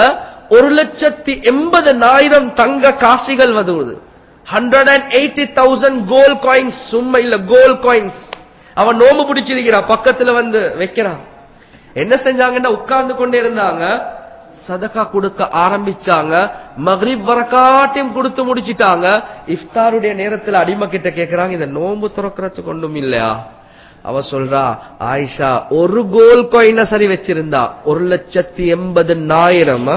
ஒரு லட்சத்தி எண்பது ஆயிரம் தங்க காசிகள் வருவது hundred and eighty thousand gold coins சும்மா இல்ல கோல் காயின்ஸ் அவன் நோம்பு பிடிச்சிருக்கிறான் பக்கத்துல வந்து வைக்கிறான். என்ன செஞ்சாங்கன்னா உட்கார்ந்து கொண்டே இருந்தாங்க. சதக்கா கொடுக்க ஆரம்பிச்சாங்க. மகரிப் வரக்காட்டியும் கொடுத்து முடிச்சிட்டாங்க. இஃப்தாருடைய நேரத்துல அடிமை கிட்ட கேக்குறாங்க இந்த நோம்பு துறக்கிறதுக்கு ஒன்றும் இல்லையா? அவ சொல்றா ஆயிஷா ஒரு கோல் கோயின சரி வச்சிருந்தா ஒரு லட்சத்தி எண்பதுனாயிரம்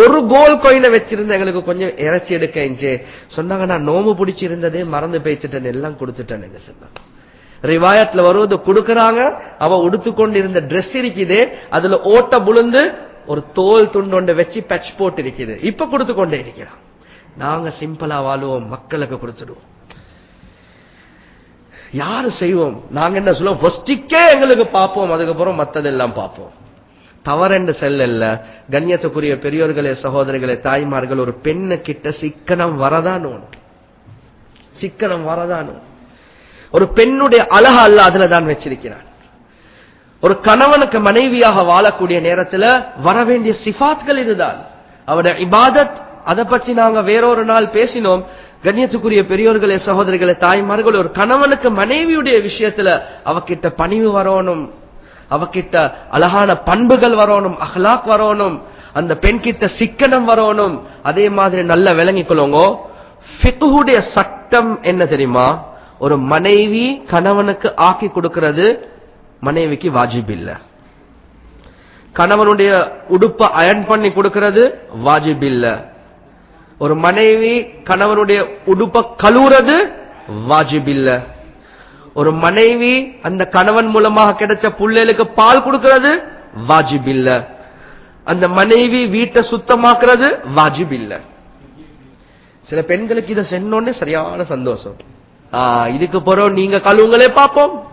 ஒரு கோல் கோயின வச்சிருந்தா எங்களுக்கு கொஞ்சம் இறைச்சி எடுக்கஞ்சு சொன்னாங்க நான் நோம்பு பிடிச்சிருந்ததே மறந்து பேசிட்டேன் எல்லாம் கொடுத்துட்டேன் சொன்னாங்க. ரிவாயத்ல வருவது கொடுக்கறாங்க. அவ உடுத்துக்கொண்டு இருந்த ட்ரெஸ் இருக்குதே. அதுல ஓட்ட புழுந்து ஒரு தோல் துண்டு ஒன்று வச்சு பச் போட்டு இருக்குது இப்ப கொடுத்து கொண்டே இருக்கிறான். நாங்க சிம்பிளா வாழுவோம். மக்களுக்கு கொடுத்துடுவோம். யாரு செய்வோம்? நாங்க என்ன சொல்லுவோம்? ஃபர்ஸ்டிக்கே எங்களுக்கு பார்ப்போம். அதுக்கப்புறம் மத்ததெல்லாம் பார்ப்போம். தவறென்று செல்ல கண்ணியத்துக்குரிய பெரியோர்களே சகோதரிகளே தாய்மார்கள் ஒரு பெண்ணு கிட்ட சிக்கனம் வரதான் சிக்கனம் வரதான் ஒரு பெண்ணுடைய அழக அல்ல அதுல தான் வச்சிருக்கிறான். ஒரு கணவனுக்கு மனைவியாக வாழக்கூடிய நேரத்துல வரவேண்டிய சிபாத்கள் இதுதான். அவருடைய இபாதத் அதை பற்றி நாங்க வேறொரு நாள் பேசினோம். கண்ணியத்துக்குரிய பெரியோர்களே சகோதரிகளே தாய்மார்கள் ஒரு கணவனுக்கு மனைவியுடைய விஷயத்துல அவகிட்ட பணிவு வரணும். அவகிட்ட அழகான பண்புகள் வரணும் அஹ்லாக் வரணும் அந்த பெண் கிட்ட சிக்கனம் வரணும். அதே மாதிரி நல்ல விளங்கிக் கொள்ளுங்க சட்டம் என்ன தெரியுமா? ஒரு மனைவி கணவனுக்கு ஆக்கி கொடுக்கிறது மனைவிக்கு வாஜிப் இல்ல. கணவனுடைய உடுப்பை அயன் பண்ணி கொடுக்கிறது வாஜிப் இல்ல. ஒரு மனைவி கணவனுடைய உடுப்பை கழுவுறது வாஜிப் இல்ல. ஒரு மனைவி அந்த கணவன் மூலமாக கிடைச்ச புள்ளைகளுக்கு பால் கொடுக்கிறது வாஜிப் இல்ல. அந்த மனைவி வீட்டை சுத்தமாக்குறது வாஜிப் இல்ல. சில பெண்களுக்கு இதை சென்னோடனே சரியான சந்தோஷம். இதுக்கு பிறகு நீங்க கழுவுங்களே பார்ப்போம்.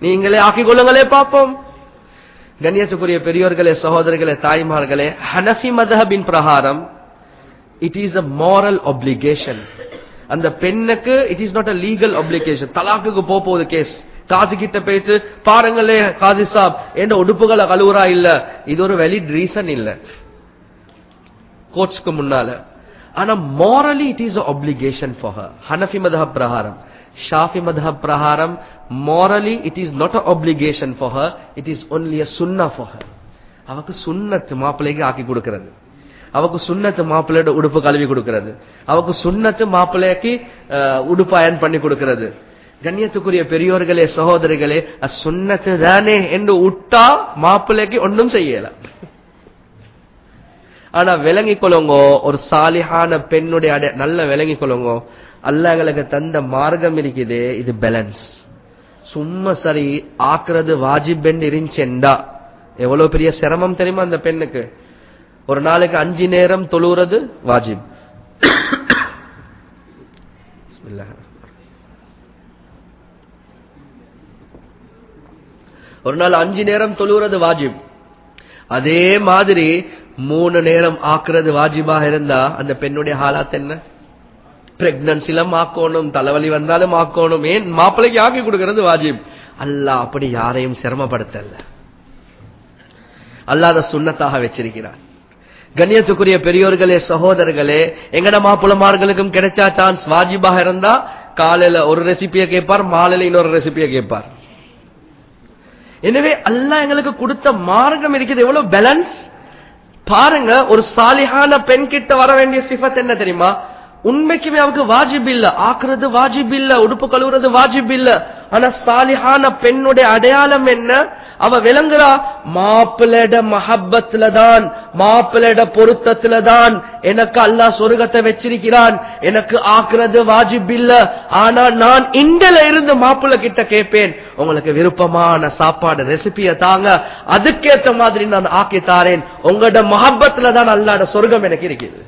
நீங்களே ஆக்கிக் கொள்ளுங்களே பார்ப்போம். கண்ணியத்துக்குரிய பெரியோர்களே சகோதரர்களே தாய்மார்களே ஹனஃபி மதஹபின் பிரகாரம் it is a moral obligation அந்த பெண்ணுக்கு it is not a legal obligation தலாக்குக்கு போக போகுது கேஸ் காசு கிட்ட போயிட்டு பாருங்களே காசி சாப் என்ன உடுப்புகளை கழுவுறா இல்ல? இது ஒரு வெலிட் ரீசன் இல்ல. கோர்ட்ஸ்க்கு முன்னால. ஆனா morally it is obligation for her Hanafi மதஹப் பிரகாரம் ஷாஃபி மதஹப் பிரகாரம் morally it is not a obligation for her it is only a Chuna for her அவக்கு சுன்னத்து மாப்பிள்ளைக்கு ஆக்கி கொடுக்கிறது. அவக்கு சுண்ணத்து மாப்பிள்ளையோட உடுப்பு கழுவி கொடுக்கிறது. அவக்கு சுண்ணத்து மாப்பிள்ளைக்கு உடுப்பு அயன் பண்ணி கொடுக்கிறது. கண்ணியத்துக்குரிய பெரியோர்களே சகோதரிகளே சுண்ணத்து தானே என்று விட்டா மாப்பிள்ளைக்கு ஒன்றும் செய்யல. ஆனா விளங்கிக் கொள்ளுங்கோ ஒரு சாலிஹான பெண்ணுடைய அடை நல்ல விளங்கிக் கொள்ளுங்கோ அல்லாஹ் எங்களுக்கு தந்த மார்க்கம் இருக்குது இது பேலன்ஸ் சும்மா சரி ஆக்குறது வாஜிப் என்று இருந்துச்செண்டா. எவ்வளவு பெரிய சிரமம் தெரியுமா அந்த பெண்ணுக்கு? ஒரு நாளைக்கு அஞ்சு நேரம் தொழுறது வாஜிப். ஒரு நாள் அஞ்சு நேரம் தொழுறது வாஜிப். அதே மாதிரி மூணு நேரம் ஆக்குறது வாஜிபாக இருந்தா அந்த பெண்ணுடைய ஹாலாத் என்ன? பிரெக்னன்சிலும் ஆக்கணும் தலைவலி வந்தாலும் ஆக்கணும் ஏன்? மாப்பிள்ளைக்கு ஆக்கி கொடுக்கிறது வாஜிப். அல்லாஹ் அப்படி யாரையும் சிரமப்படுத்தல. அல்லாத சுண்ணத்தாக வச்சிருக்கிறார் கண்ணியத்துக்குரிய பெரியோர்களே சகோதரர்களே எங்கட மாப்புளமார்களுக்கும் கிடைச்சா சான்ஸ் வாஜிபாக இருந்தா காலையில ஒரு ரெசிபியை கேட்பார் மாலையில இன்னொரு ரெசிபியை கேட்பார். எனவே அல்ல எங்களுக்கு கொடுத்த மார்க்கம் இருக்குது. எவ்வளவு பேலன்ஸ் பாருங்க ஒரு சாலிஹான பெண் கிட்ட வர வேண்டிய சிஃபத் என்ன தெரியுமா? உண்மைக்குமே அவருக்கு வாஜிப் இல்ல ஆக்குறது வாஜிப் இல்ல உடுப்பு கழுவுறது வாஜிப் இல்ல ஆனா சாலிஹான பெண்ணுடைய அடையாளம் என்ன? அவ விளங்குறா மாப்பிளட மஹப்பத்துல தான் மாப்பிளட பொருத்தத்துல தான் எனக்கு அல்லாஹ் சொர்க்கத்தை வச்சிருக்கிறான். எனக்கு ஆக்குறது வாஜிப் இல்ல ஆனா நான் இண்டல இருந்து மாப்பிள்ளை கிட்ட கேட்பேன் உங்களுக்கு விருப்பமான சாப்பாடு ரெசிபிய தாங்க. அதுக்கேத்த மாதிரி நான் ஆக்கி தாரேன். உங்களோட மஹப்பத்துல தான் அல்லாட சொர்க்கம் எனக்கு இருக்குது.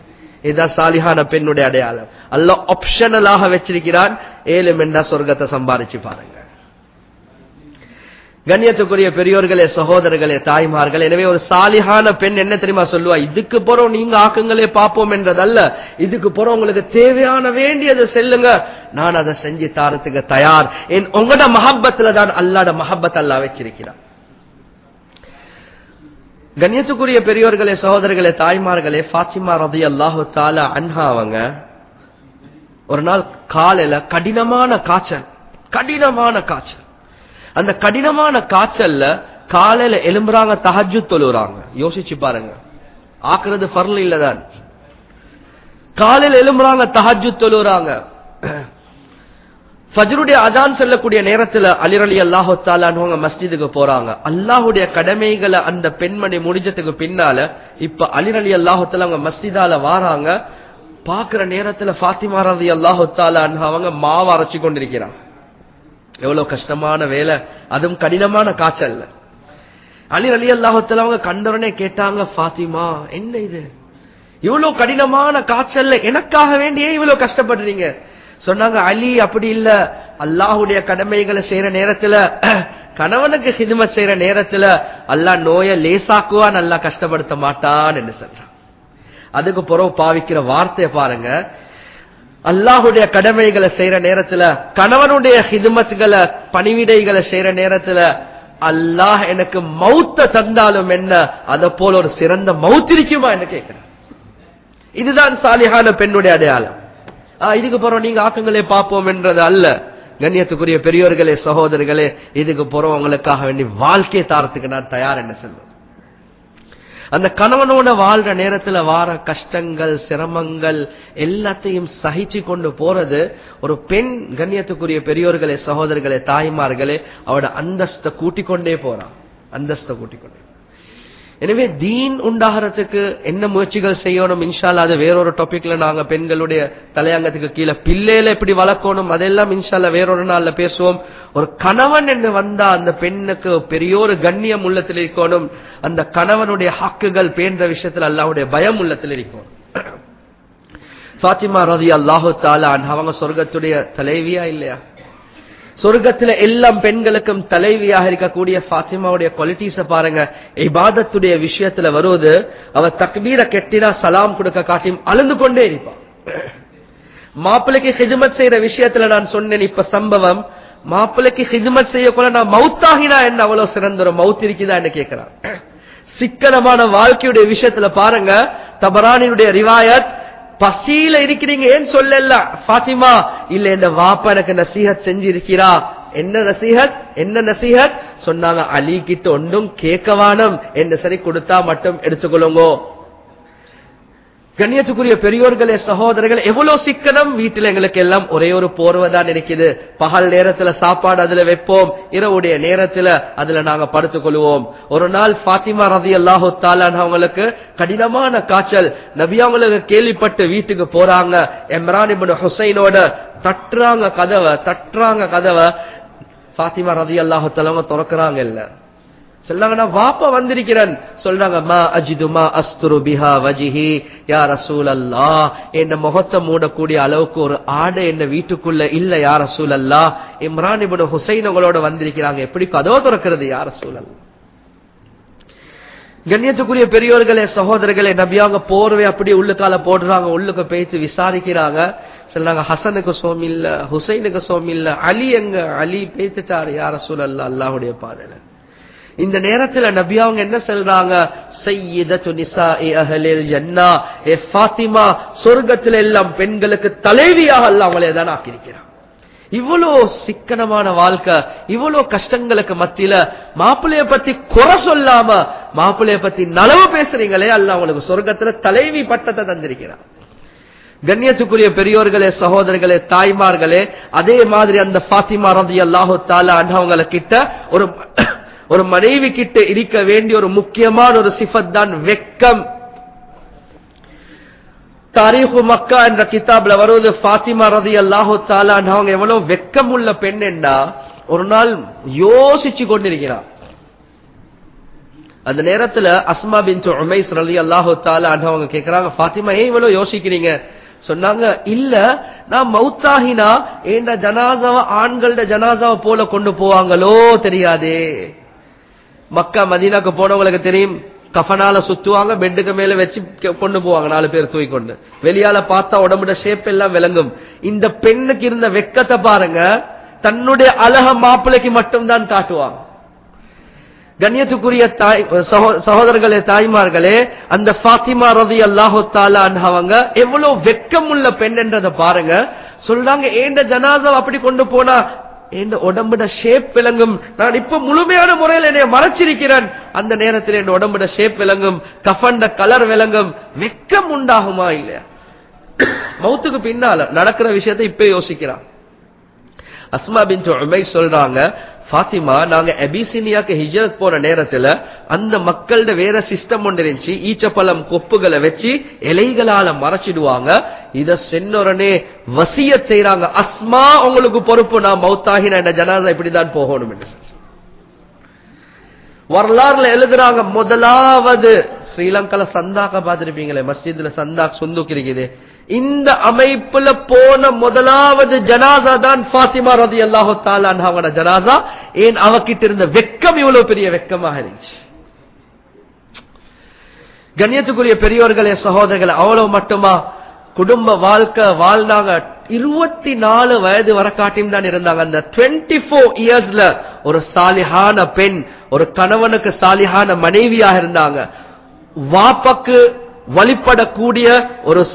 இதுதான் சாலிஹான பெண்ணுடைய அடையாளம் அல்ல ஆப்ஷனலாக வச்சிருக்கிறான் ஏழு மெண்டா சொர்க்கத்தை சம்பாதிச்சு பாருங்க கண்ணியத்துக்குரிய பெரியோர்களே சகோதரர்களே தாய்மார்கள் எனவே ஒரு சாலிஹான பெண் என்ன தெரியுமா சொல்லுவா இதுக்கு போறோம் நீங்க ஆக்குங்களே பார்ப்போம் என்றதல்ல இதுக்கு போறோம் உங்களுக்கு தேவையான வேண்டியதை செல்லுங்க நான் அதை செஞ்சு தாரத்துக்கு தயார் என் உங்களோட மஹப்பத்துல தான் அல்லாட மஹப்பத் அல்லா வச்சிருக்கிறான் கண்ணியத்துக்குரிய பெரியோர்களே சகோதரர்களே தாய்மார்களே பாத்திமா ரதி அல்லாஹு தாலா அன்ஹா அவங்க ஒரு நாள் காலையில கடினமான காய்ச்சல் கடினமான காய்ச்சல். அந்த கடினமான காய்ச்சல்ல காலையில எலும்புறாங்க தகஜு தொழுறாங்க யோசிச்சு பாருங்க. ஆக்குறது பர்ல இல்லதான். காலையில எலும்புறாங்க தகஜு தொழுறாங்க ஃபஜ்ருடைய அதான் செல்லக்கூடிய நேரத்துல அலிரலி அல்லாஹு தாலான்னு மஸ்ஜிதுக்கு போறாங்க. அல்லாஹுடைய கடமைகளை அந்த பெண்மணி முடிஞ்சதுக்கு பின்னால இப்ப அலிரலி அல்லாஹு தாலா அவங்க மஸ்ஜிதால வாராங்க. பாக்குற நேரத்துல பாத்திமா ரதி அல்லாஹு தாலான்னு அவங்க மாவு அரைச்சு கொண்டிருக்கிறாங்க. எவ்வளவு கஷ்டமான வேலை. அதுவும் கடினமான காய்ச்சல் அலி அலி அல்லாஹத்துல அவங்க கண்டவனே கேட்டாங்க ஃபாத்திமா என்ன இது? இவ்வளவு கடினமான காய்ச்சல்ல எனக்காக வேண்டியே இவ்வளவு கஷ்டப்படுறீங்க. சொன்னாங்க அலி அப்படி இல்ல. அல்லாஹுடைய கடமைகளை செய்யற நேரத்துல கணவனுக்கு ஹிதுமத் செய்யற நேரத்துல அல்லாஹ் நோய லேசாக்குவான் நல்லா கஷ்டப்படுத்த மாட்டான் என்று சொல்றான். அதுக்கு பிறகு பாவிக்கிற வார்த்தையை பாருங்க. அல்லாஹுடைய கடமைகளை செய்யற நேரத்துல கணவனுடைய ஹிதுமத்துகளை பணிவிடைகளை செய்யற நேரத்துல அல்லாஹ் எனக்கு மௌத்த தந்தாலும் என்ன அத போல ஒரு சிறந்த மௌத்திரிக்குமா என்று கேட்கிறேன். இதுதான் சாலிஹான பெண்ணுடைய அடையாளம். இதுக்கு போறோம் நீங்க ஆக்கங்களே பார்ப்போம் என்றது அல்ல. கண்ணியத்துக்குரிய பெரியோர்களே சகோதரர்களே இதுக்கு போறோம் உங்களுக்காக வேண்டி வாழ்க்கையை தாரத்துக்கு நான் தயார் என்ன சொல்லுவேன் அந்த கணவனோட வாழ்ற நேரத்துல வார கஷ்டங்கள் சிரமங்கள் எல்லாத்தையும் சகிச்சு கொண்டு போறது ஒரு பெண் கண்ணியத்துக்குரிய பெரியோர்களே சகோதரர்களே தாய்மார்களே அவட அந்தஸ்தை கூட்டிக் கொண்டே போறான். அந்தஸ்தை கூட்டிக் கொண்டே எனவே தீன் உண்டாகிறதுக்கு என்ன முயற்சிகள் செய்யணும்? இன்ஷால்லா அது வேறொரு டாபிக்ல நாங்க பெண்களுடைய தலையங்கத்துக்கு கீழே பிள்ளையில எப்படி வளர்க்கணும்? அதெல்லாம் இன்ஷால்லா வேறொரு நாள்ல பேசுவோம். ஒரு கணவன் என்று வந்தா அந்த பெண்ணுக்கு பெரிய ஒரு கண்ணியம் உள்ளத்தில் இருக்கணும். அந்த கணவனுடைய ஹக்குகள் பேன்ற விஷயத்துல அல்லாவுடைய பயம் உள்ளத்தில் இருக்கும் பாத்திமா ரதி அல்லாஹு தாலான் அவங்க சொர்க்கத்துடைய தலைவியா இல்லையா? சொர்க்கத்துல எல்லாம் பெண்களுக்கும் தலைவியாக இருக்கக்கூடிய பாத்திமாவுடைய குவாலிட்டிஸ பாருங்க. இபாதத்துடைய விஷயத்துல வருவது அவ தக்பீர கெட்டினா சலாம் கொடுக்க காட்டியும் அழுந்து கொண்டே இருப்பான் மாப்பிள்ளைக்கு ஹிதுமத் செய்யற விஷயத்துல நான் சொன்னேன் இப்ப சம்பவம். மாப்பிள்ளைக்கு ஹிதுமத் செய்யக்குள்ள நான் மவுத்தாகினா என்ன? அவ்வளவு சிறந்த ஒரு மவுத் இருக்குதான்னு கேட்கிறான் சிக்கனமான வாழ்க்கையுடைய விஷயத்துல பாருங்க தபரானினுடைய ரிவாயத் பசியில இருக்கிறீங்க ஏன் சொல்லல? பாத்திமா இல்ல இந்த வாப்பா எனக்கு நசீகத் செஞ்சிருக்கிறா. என்ன நசீகத் என்ன நசீகத் சொன்னாங்க அலி கிட்ட ஒன்றும் கேட்கவானம். என்ன சரி கொடுத்தா மட்டும் எடுத்துக்கொள்ளுங்க. கண்ணியத்துக்குரிய பெரியோர்களே சகோதரர்கள் எவ்வளவு சிக்கனம் வீட்டில் எங்களுக்கு எல்லாம் ஒரே ஒரு போர்வை தான் இருக்குது. பகல் நேரத்துல சாப்பாடு அதுல வைப்போம் இரவுடைய நேரத்துல அதுல நாங்க படுத்துக் கொள்வோம் ஒரு நாள் பாத்திமா ரதி அல்லாஹு அவங்களுக்கு கடினமான காய்ச்சல். நபி அவங்களுக்கு கேள்விப்பட்டு வீட்டுக்கு போறாங்க. எம்ரான் இபின் ஹுசைனோட தட்டுறாங்க கதவை தட்டுறாங்க கதவை. பாத்திமா ரதி அல்லாஹு தாலவங்க திறக்கிறாங்க இல்லை. சொல்லாங்க நான் வாப்பா வந்திருக்கிறேன். சொல்றாங்க மா அஜிது மா அஸ்துரு பிஹா வஜிஹி யார் அசூல் அல்லா என்ன முகத்தை மூடக்கூடிய அளவுக்கு ஒரு ஆடை என்ன வீட்டுக்குள்ள இல்ல யார் அசூல் அல்லா இம்ரான் இபுன் ஹுசைன் உங்களோட வந்திருக்கிறாங்க. எப்படி கதவு திறக்கிறது யார் அசூல் அல்லா கண்ணியத்துக்குரிய பெரியோர்களே சகோதரர்களே நபியாங்க போர்வை அப்படியே உள்ளுக்கால போடுறாங்க உள்ளுக்கு பேத்து விசாரிக்கிறாங்க. சொல்லாங்க ஹசனுக்கு சோம் இல்ல ஹுசைனுக்கு சோம் இல்ல அலி எங்க அலி பேத்துட்டாரு யார சூழல்ல அல்லாஹுடைய பாதையில. இந்த நேரத்துல நபி அவங்க என்ன சொல்றாங்க? சையீதத்து ஏ ஃபாத்திமா சொர்க்கத்துல எல்லாம் பெண்களுக்கு தலைவியாக அல்லாஹ் அவங்களே தான் ஆக்கியிருக்கிறான். இவ்வளோ சிக்கனமான வாழ்க்கை இவ்வளோ கஷ்டங்களுக்கு மத்தியில மாப்பிள்ளைய பத்தி குறை சொல்லாம மாப்பிள்ளைய பத்தி நலவு பேசுறீங்களே அல்ல அவங்களுக்கு சொர்க்கத்துல தலைவி பட்டத்தை தந்திருக்கிறான். கண்ணியத்துக்குரிய பெரியோர்களே சகோதரர்களே தாய்மார்களே அதே மாதிரி அந்த ஃபாத்திமா ரதி அல்லாஹு தாலா அண்ணவங்களை கிட்ட ஒரு ஒரு மனைவி கிட்ட இருக்க வேண்டிய ஒரு முக்கியமான ஒரு சிஃபத் தான் வெக்கம். தாரீஹு மக்கா என்ற கிதாப்ல வருவது பாத்திமா ரதி அல்லாஹோ தாலா அவங்க எவ்வளவு வெக்கம் உள்ள பெண் என்றா ஒரு நாள் யோசிச்சு கொண்டிருக்கிறான் அந்த நேரத்துல அஸ்மா பின் உமேஸ் ரலி அல்லாஹோ தாலா அவங்க கேட்கிறாங்க பாத்திமா ஏன் இவ்வளவு யோசிக்கிறீங்க? சொன்னாங்க இல்ல நான் மௌத்தாகினா ஏண்ட ஜனாசாவை ஆண்களோட ஜனாசாவை போல கொண்டு போவாங்களோ தெரியாதே. மக்கா மதீனாக்கு போனவங்களுக்கு தெரியும் கஃபனால சுத்துவாங்க பெட்டுக்கு மேல வச்சு கொண்டு போவாங்க நாலு பேர் தூக்கி கொண்டு வெளியால பார்த்தா உடம்புட ஷேப் எல்லாம் விளங்கும். இந்த பெண்ணுக்கு இருந்த வெக்கத்தை பாருங்க தன்னுடைய அழக மாப்பிள்ளைக்கு மட்டும்தான் காட்டுவாங்க. கண்ணியத்துக்குரிய தாய் சகோதரர்களே தாய்மார்களே அந்த ஃபாத்திமா ரதி அல்லாஹு அவங்க எவ்வளவு வெக்கம் உள்ள பெண் என்றதை பாருங்க. சொல்றாங்க ஏண்ட ஜனாசா அப்படி கொண்டு போனா என் உடம்புட ஷேப் விளங்கும். நான் இப்ப முழுமையான முறையில் என்னை மறைச்சிருக்கிறேன். அந்த நேரத்தில் என் உடம்புட ஷேப் விளங்கும். கஃபண்ட கலர் விளங்கும். வெக்கம் உண்டாகுமா இல்லையா? மௌத்துக்கு பின்னால நடக்கிற விஷயத்தை இப்ப யோசிக்கிறான். அஸ்மா பின் சொல்றாங்க ஃபாத்திமா நாங்க அபிசினியாக்கு ஹிஜரத் போன நேரத்துல அந்த மக்களோட வேற சிஸ்டம் ஒன்று இருந்துச்சு. ஈச்சப்பழம் கொப்புகளை வச்சு இலைகளால மறைச்சிடுவாங்க. இத சென்னொடனே வசிய செய்யறாங்க அஸ்மா உங்களுக்கு பொறுப்பு நான் மௌத்தாகின என்ன ஜனாதா இப்படிதான் போகணும் என்று வரலாறுல எழுதுறாங்க முதலாவது ஸ்ரீலங்கால சந்தாக்க பார்த்திருப்பீங்களே மஸ்ஜித்ல சந்தாக் சொந்துக்கு இருக்குது. இந்த அமைப்புல போன முதலாவது ஜனாசா தான் பாத்திமா ரதி அல்லாஹு தாலான் ஜனாசா. ஏன் அவகிட்ட இருந்த வெக்கம் இவ்வளவு பெரிய வெக்கமாக இருந்துச்சு? கண்ணியத்துக்குரிய பெரியோர்களே சகோதரர்களே அவ்வளவு மட்டுமா? குடும்ப வாழ்க்கை வாழ்ந்தாங்க. இருபத்தி நாலு வயது வர காட்டியும் தான் இருந்தாங்க. அந்த டுவெண்ட்டி போர் இயர்ஸ்ல ஒரு சாலிஹான பெண் ஒரு கணவனுக்கு சாலிஹான மனைவியாக இருந்தாங்க. வாப்பக்கு வழிபடக்கூடிய ஒரு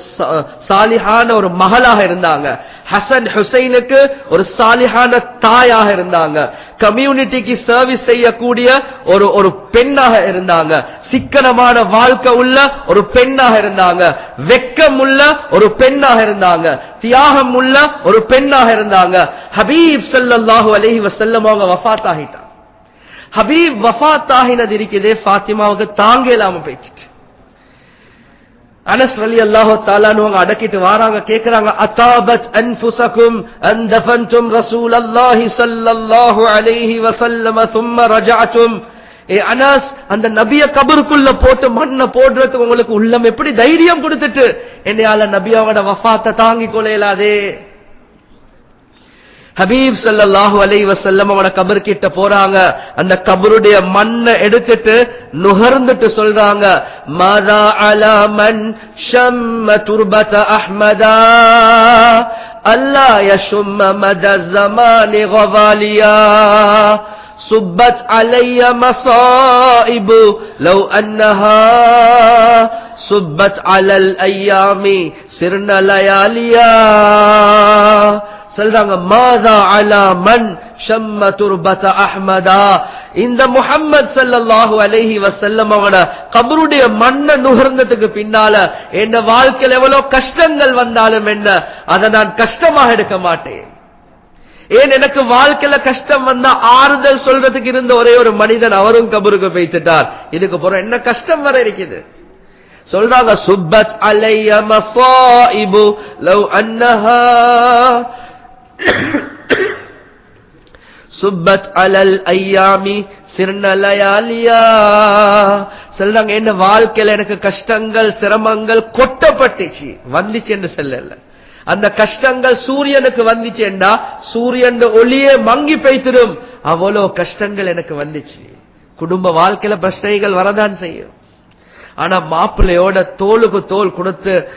சாலிஹான ஒரு மகளாக இருந்தாங்க. ஹசன் ஹுசைனுக்கு ஒரு சாலிஹான தாயாக இருந்தாங்க. கம்யூனிட்டிக்கு சர்வீஸ் செய்யக்கூடிய ஒரு ஒரு பெண்ணாக இருந்தாங்க. சிக்கனமான வாழ்க்கை உள்ள ஒரு பெண்ணாக இருந்தாங்க. வெக்கம் உள்ள ஒரு பெண்ணாக இருந்தாங்க. தியாகம் உள்ள ஒரு பெண்ணாக இருந்தாங்க. ஹபீப் சல்லாஹூ அலஹி வசல்லம் அவங்க வஃத் ஆகிட்டாங்க ஹபீப் வஃத் ஆகினது இருக்குதே பாத்திமாவுக்கு தாங்க இல்லாம போயிட்டு அனஸ் அலி அல்லாஹு தாலான்னு அடக்கிட்டு வாராங்க கேக்குறாங்க அத்தாபத் அன்புசகும் அன் ரசூல் அல்லாஹி ஸல்லல்லாஹு அலைஹி வசல்லம தும்ம ரஜாச்சும் ஏ அனாஸ் அந்த நபிய கபருக்குள்ள போட்டு மண்ணை போடுறதுக்கு உங்களுக்கு உள்ளம் எப்படி தைரியம் கொடுத்துட்டு? என்னையால நபியாவோட வஃபாத்தை தாங்கி கொள்ளையலாதே ஹபீப் சல்லாஹு அலை வசல்லம் அவன கபர் கிட்ட போறாங்க அந்த கபருடைய மண்ணை எடுத்துட்டு நுகர்ந்துட்டு சொல்றாங்க மாதா அலா மன் ஷம்ம துர்பத அஹ்மதா அல்லா யஷும்ம மத ஜமானி கவாலியா صبت علي مصائب لو أنها صبت على الأيام سرنا لياليا சொல்றாங்க மாதா அலா மன் ஷம்ம துர்பத அஹ்மதா. இந்த முகம்மது சல்லாஹு அலஹி வசல்லம் அவன கபருடைய மண்ணை நுகர்ந்ததுக்கு பின்னால என் வாழ்க்கையில் எவ்வளவு கஷ்டங்கள் வந்தாலும் என்ன அதை நான் கஷ்டமாக எடுக்க மாட்டேன். ஏன் எனக்கு வாழ்க்கையில கஷ்டம் வந்தா ஆறுதல் சொல்றதுக்கு இருந்த ஒரே ஒரு மனிதன் அவரும் கபருக்கு வைத்துட்டார் இதுக்கு போற என்ன கஷ்டம் வர இருக்குது? சொல்றாங்க சுப்பத் அலைய மசாயிபு லவ் அன்னஹா சுப்பத் அலல் ஐயாமி சிறுநலயாலியா சொல்றாங்க என்ன வாழ்க்கையில எனக்கு கஷ்டங்கள் சிரமங்கள் கொட்டப்பட்டுச்சு. வந்துச்சு என்று சொல்லல. அந்த கஷ்டங்கள் சூரியனுக்கு வந்துச்சேண்டா சூரியன் ஒளியே மங்கி பெய்த்திடும். அவ்வளோ கஷ்டங்கள் எனக்கு வந்துச்சு. குடும்ப வாழ்க்கையில பிரச்சனைகள் வரதான் செய்யும். ஆனா மாப்பிள்ளையோட தோலுக்கு தோல் கொடுத்து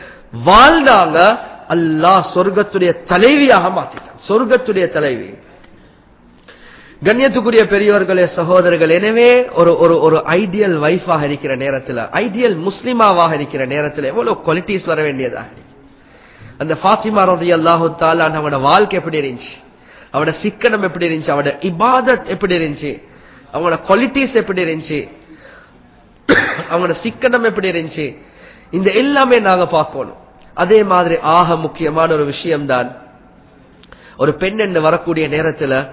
வாழ்ந்தாங்க அல்லாஹ் சொர்க்கத்துடைய தலைவியாக மாத்திட்டான். சொர்க்கத்துடைய தலைவி. கண்ணியத்துக்குரிய பெரியவர்களே சகோதரர்கள் எனவே ஒரு ஒரு ஒரு ஐடியல் வைஃபாக இருக்கிற நேரத்தில் ஐடியல் முஸ்லிமாவாக இருக்கிற நேரத்தில் எவ்வளவு குவாலிட்டிஸ் வர வேண்டியதாக அந்த ஃபாத்திமா ரதி அல்லாஹு தாலான் அவனோட வாழ்க்கை எப்படி இருந்துச்சு? அவனோட சிக்கனம் எப்படி இருந்துச்சு? அவனோட இபாதத் எப்படி இருந்துச்சு? அவனோட குவாலிட்டிஸ் எப்படி இருந்துச்சு? அவனோட சிக்கனம் எப்படி இருந்துச்சு? இந்த எல்லாமே நாங்க பார்க்கணும். அதே மாதிரி ஆக முக்கியமான ஒரு விஷயம்தான். ஒரு பெண் என்று வரக்கூடிய நேரத்துல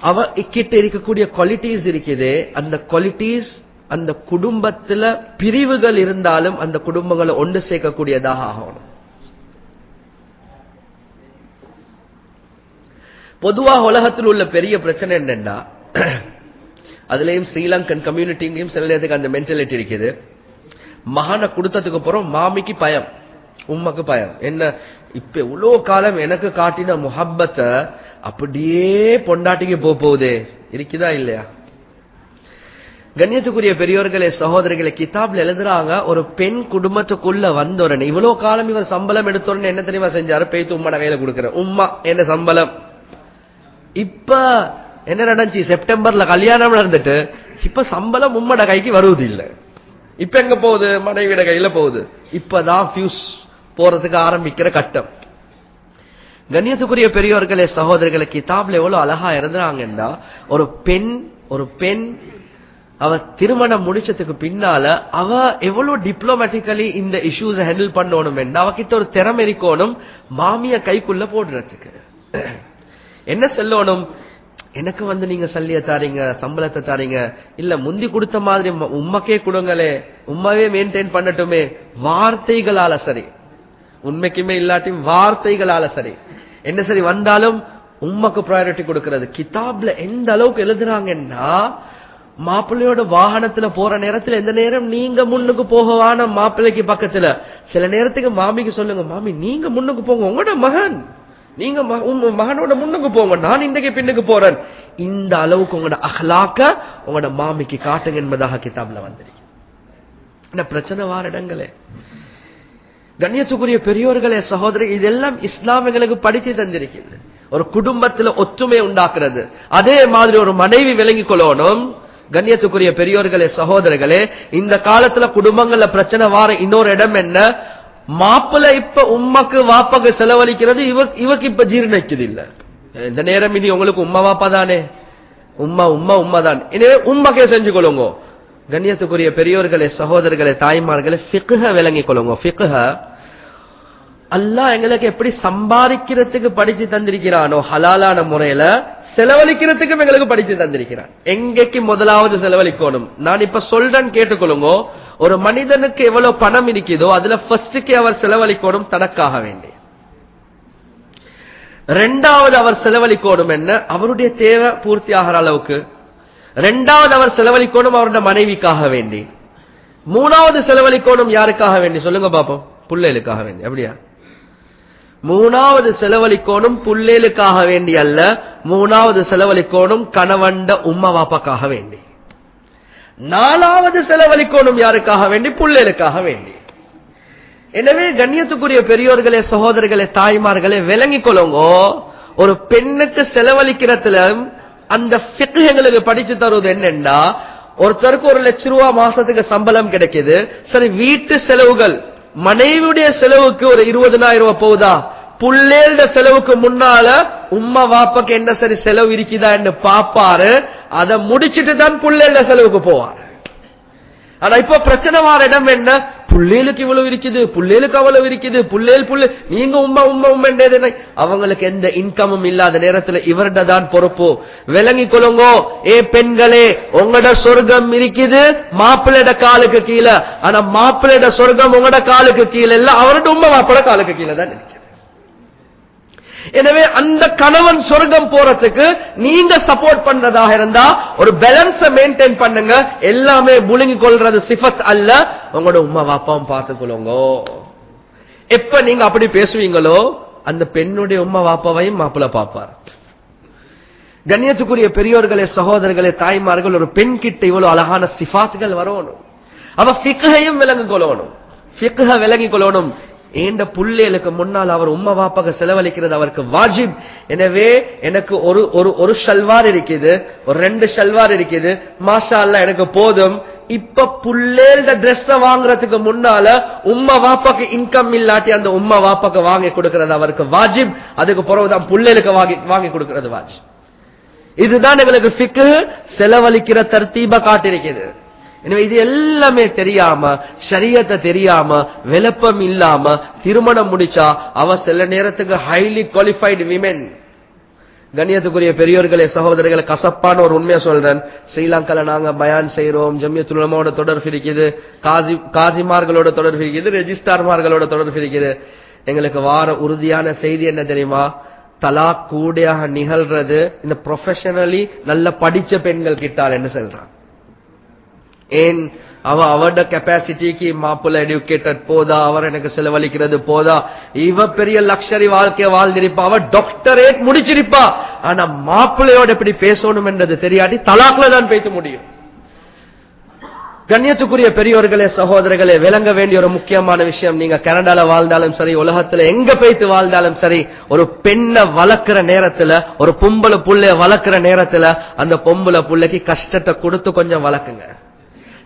அவ கிட்ட இருக்கக்கூடிய குவாலிட்டிஸ் இருக்குது. அந்த குவாலிட்டிஸ் அந்த குடும்பத்துல பிரிவுகள் இருந்தாலும் அந்த குடும்பங்களை ஒன்று சேர்க்கக்கூடியதாக ஆகணும். பொதுவாக உலகத்தில் உள்ள பெரிய பிரச்சனை என்னன்னா அதுலயும் ஸ்ரீலங்கன் கம்யூனிட்டிங்கையும் சில நேரத்துக்கு அந்த மென்டாலிட்டி இருக்குது. மகானை கொடுத்ததுக்கு அப்புறம் மாமிக்கு பயம். உம்மக்கு பயம். என்ன? இப்ப இவ்வளவு காலம் எனக்கு காட்டின முஹப்பத்தை அப்படியே பொண்டாட்டிக்கு போக போகுதே. இருக்குதா இல்லையா? கண்ணியத்துக்குரிய பெரியோர்களே சகோதரிகளை கிதாப்ல எழுதுறாங்க ஒரு பெண் குடும்பத்துக்குள்ள வந்தோரன் இவ்வளவு காலம் இவர் சம்பளம் எடுத்த உடனே என்ன தெரியுமா செஞ்சாரு? பேத்து உம்மட கையில கொடுக்கிற உம்மா என்ன சம்பளம்? இப்ப என்ன நடந்துச்சு? செப்டம்பர்ல கல்யாணம் நடந்துட்டு இப்ப சம்பளம் உம்மட கைக்கு வருவது இல்லை இப்ப எங்க போகுது? மனைவிட கையில போகுது. இப்பதான் பியூஸ் போறதுக்கு ஆரம்பிக்கிற கட்டம். கண்ணியத்துக்குரிய பெரியவர்களே சகோதரர்களை கிதாப்ல எவ்வளவு அழகா இருந்தாங்கன்னா ஒரு பெண் ஒரு பெண் அவ திருமணம் முடிச்சதுக்கு பின்னால அவ எவ்வளவு டிப்ளமேட்டிக்கலி இந்த இஷ்யூஸ் ஹேண்டில் பண்ணணும் அவகிட்ட ஒரு திறமை இருக்கணும் மாமிய கைக்குள்ள போடுறதுக்கு. என்ன சொல்லணும்? எனக்கு வந்து நீங்க சல்லிய தாரீங்க சம்பளத்தை தாரீங்க. இல்ல முந்தி கொடுத்த மாதிரி உம்மக்கே கொடுங்களே உம்மாவே மெயின்டைன் பண்ணட்டுமே வார்த்தைகளால சரி. உண்மைக்குமே இல்லாட்டியும் வார்த்தைகளால சரி. என்ன சரி வந்தாலும் உம்மக்கு ப்ரையாரிட்டி கொடுக்கிறது. கிதாப்ல எந்த அளவுக்கு எழுதுறாங்கன்னா மாப்பிள்ளையோட வாகனத்துல போற நேரத்துல எந்த நேரம் நீங்க முன்னுக்கு போகவான மாப்பிள்ளைக்கு பக்கத்துல. சில நேரத்துக்கு மாமிக்கு சொல்லுங்க மாமி நீங்க முன்னுக்கு போங்க உங்களோட மகன். நீங்க மகனோட முன்னுக்கு போங்க நான் இன்றைக்கு பின்னுக்கு போறேன். இந்த அளவுக்கு உங்களோட அகலாக்க உங்களோட மாமிக்கு காட்டுங்க என்பதாக கிதாப்ல வந்திருக்கு. பிரச்சனை வார இடங்களே. கண்ணியத்துக்குரிய பெரியோர்களே சகோதரி இதெல்லாம் இஸ்லாமியர்களுக்கு படிச்சு தந்திருக்கிறது. ஒரு குடும்பத்துல ஒற்றுமை உண்டாக்குறது. அதே மாதிரி ஒரு மனைவி விளங்கிக் கொள்ளணும். கண்ணியத்துக்குரிய பெரியோர்களே சகோதரர்களே இந்த காலத்துல குடும்பங்கள்ல பிரச்சனை வார இன்னொரு இடம் என்ன? மாப்பிள்ள இப்ப உம்மக்கு வாப்பாக்கு செலவழிக்கிறது இவ இவக்கு இப்ப ஜீர்ணிக்குது இல்ல இந்த நேரம் இனி உங்களுக்கு உம்மா வாப்பா தானே? உம்மா உம்மா உம்மா தான். எனவே உம்மக்கே செஞ்சு கொள்ளுங்க. கண்ணியத்துக்குரிய பெரியோர்களே சகோதரர்களே தாய்மார்களே பிக்குக விளங்கிக் கொள்ளுங்க. பிக்குக அல்லாஹ் எங்களுக்கு எப்படி சம்பாதிக்கிறதுக்கு படிச்சு தந்திருக்கிறானோ ஹலாலான முறையில செலவழிக்கிறதுக்கும் எங்களுக்கு படிச்சு தந்திருக்கிறான். எங்கேக்கு முதலாவது செலவழிக்கணும்? நான் இப்ப சொல்றேன் கேட்டுக்கொள்ளுங்க ஒரு மனிதனுக்கு எவ்வளவு பணம் இருக்குதோ அதுல ஃபர்ஸ்டுக்கு அவர் செலவழிக்கணும் தனக்காக வேண்டிய ரெண்டாவது அவர் செலவழிக்கணும் என்ன? அவருடைய தேவை பூர்த்தி ஆகிற அளவுக்கு. ரெண்டாவது அவர் செலவழிக்கணும் அவருடைய மனைவிக்காக வேண்டி. மூணாவது செலவழிக்கணும் யாருக்காக வேண்டி? சொல்லுங்க பாப்போம். புள்ளைகளுக்காக வேண்டி. அப்படியா? மூணாவது செலவழிக்கோணும் புள்ளேலுக்காக வேண்டி அல்ல மூணாவது செலவழிக்கோணும் கணவண்ட உம்மா வாப்பாக்காக வேண்டி. நாலாவது செலவழிக்கோணும் யாருக்காக வேண்டி? புள்ளேலுக்காக வேண்டி. எனவே கண்ணியத்துக்குரிய பெரியோர்களே சகோதரர்களே தாய்மார்களே விளங்கிக் கொள்ளுங்க ஒரு பெண்ணுக்கு செலவழிக்கிறதுல அந்த எங்களுக்கு படிச்சு தருவது என்னன்னா ஒருத்தருக்கு ஒரு லட்ச ரூபா மாசத்துக்கு சம்பளம் கிடைக்குது. சரி வீட்டு செலவுகள் மனைவியுடைய செலவுக்கு ஒரு இருபதனாயிரம் ரூபாய் போகுதா? புள்ளேருட செலவுக்கு முன்னால உம்மா வாப்பாக்கு என்ன சரி செலவு இருக்குதா என்று பாப்பாரு அதை முடிச்சிட்டு தான் புள்ளேருட செலவுக்கு போவாரு. ஆனா இப்ப பிரச்சனை வார இடம் என்ன? புள்ளேலுக்கு இவ்வளவு இருக்குது புள்ளேலுக்கு அவ்வளவு இருக்குது புள்ளேல் புள்ளு நீங்க உம்மா உம்மா உம்மன்றது அவங்களுக்கு எந்த இன்கமும் இல்லாத நேரத்துல இவர்கிட்ட தான் பொறுப்பு. விளங்கி கொள்ளுங்கோ ஏ பெண்களே உங்களோட சொர்க்கம் இருக்குது மாப்பிள்ளையோட காலுக்கு கீழே. ஆனா மாப்பிள்ளையோட சொர்க்கம் உங்களோட காலுக்கு கீழே இல்ல அவரோட உம்மா மாப்பிள காலுக்கு கீழே தான் இருக்குது எனவே அந்த கணவன் சொர்க்கம் போறதுக்கு நீங்க சப்போர்ட் பண்றதாக இருந்தா ஒரு பேலன்ஸ மெயின்டைன் பண்ணுங்க. எல்லாமே முழுங்கி கொள்றது சிஃபத் அல்ல. உங்களோட உமா வாப்பாவும் பார்த்துக்கொள்ளுங்க. எப்ப நீங்க அப்படி பேசுவீங்களோ அந்த பெண்ணுடைய உமா வாப்பாவையும் மாப்பிள்ள பார்ப்பார். கண்ணியத்துக்குரிய பெரியோர்களே சகோதரர்களே தாய்மார்கள் ஒரு பெண் கிட்ட இவ்வளவு அழகான சிஃபாத்துகள் வரணும். அவ பிக்கையும் விளங்கி கொள்ளணும் விளங்கிக் விளங்கி கொள்ளணும் ஏண்ட புள்ளேலுக்கு முன்னால் அவர் உம்மா வாப்பாக செலவழிக்கிறது அவருக்கு வாஜிப். எனவே எனக்கு ஒரு ஒரு ஒரு ஷல்வார் இருக்குது ஒரு ரெண்டு ஷல்வார் இருக்குது. மாஷா அல்ல எனக்கு போதும். இப்ப புள்ளேல்ட ட்ரெஸ் வாங்குறதுக்கு முன்னால உம்மா வாப்பாக்கு இன்கம் இல்லாட்டி அந்த உம்மா வாப்பாக்கு வாங்கி கொடுக்கிறது அவருக்கு வாஜிப். அதுக்கு பிறகுதான் புள்ளேலுக்கு வாங்கி வாங்கி கொடுக்கிறது வாஜிப். இதுதான் எங்களுக்கு ஃபிக்கு செலவழிக்கிற தர்த்தீப காட்டிருக்கிறது எனவே இது எல்லாமே தெரியாம சரியத்தை தெரியாம விளப்பம் இல்லாம திருமணம் முடிச்சா அவ சில நேரத்துக்கு ஹைலி குவாலிஃபைடு விமென் கண்ணியத்துக்குரிய பெரியோர்களே சகோதரர்களை கசப்பான ஒரு உண்மையை சொல்றேன். ஸ்ரீலங்கால நாங்க பயான் செய்யறோம் ஜம்யத்துலமாவோட தொடர்பு இருக்குது காசி காசிமார்களோட தொடர்பு இருக்குது ரெஜிஸ்டார்மார்களோட தொடர்பு இருக்குது எங்களுக்கு வார உறுதியான செய்தி என்ன தெரியுமா? தலா கூடையாக நிகழ்றது இந்த ப்ரொஃபஷனலி நல்ல படிச்ச பெண்கள் கிட்டால் என்ன சொல்றான் ஏன் அவ அவட கெப்பாசிட்டிக்கு மாப்பிள்ள எடுக்கேட்டட் போதா? அவர் எனக்கு செலவழிக்கிறது போதா? இவ பெரிய லக்ஷரி வாழ்க்கைய வாழ்ந்திருப்பா. அவ டாக்டரேட் முடிச்சிருப்பா. ஆனா மாப்பிள்ளையோட எப்படி பேசணும் என்றது தெரியாட்டி தலாக்குல தான் பேச முடியும். கண்ணியத்துக்குரிய பெரியோர்களே சகோதரர்களே விளங்க வேண்டிய ஒரு முக்கியமான விஷயம். நீங்க கனடால வாழ்ந்தாலும் சரி உலகத்துல எங்க போய்த்து வாழ்ந்தாலும் சரி ஒரு பெண்ணை வளர்க்கிற நேரத்துல ஒரு பொம்பளை புள்ளைய வளர்க்கிற நேரத்துல அந்த பொம்பளை புள்ளைக்கு கஷ்டத்தை கொடுத்து கொஞ்சம் வளர்க்குங்க.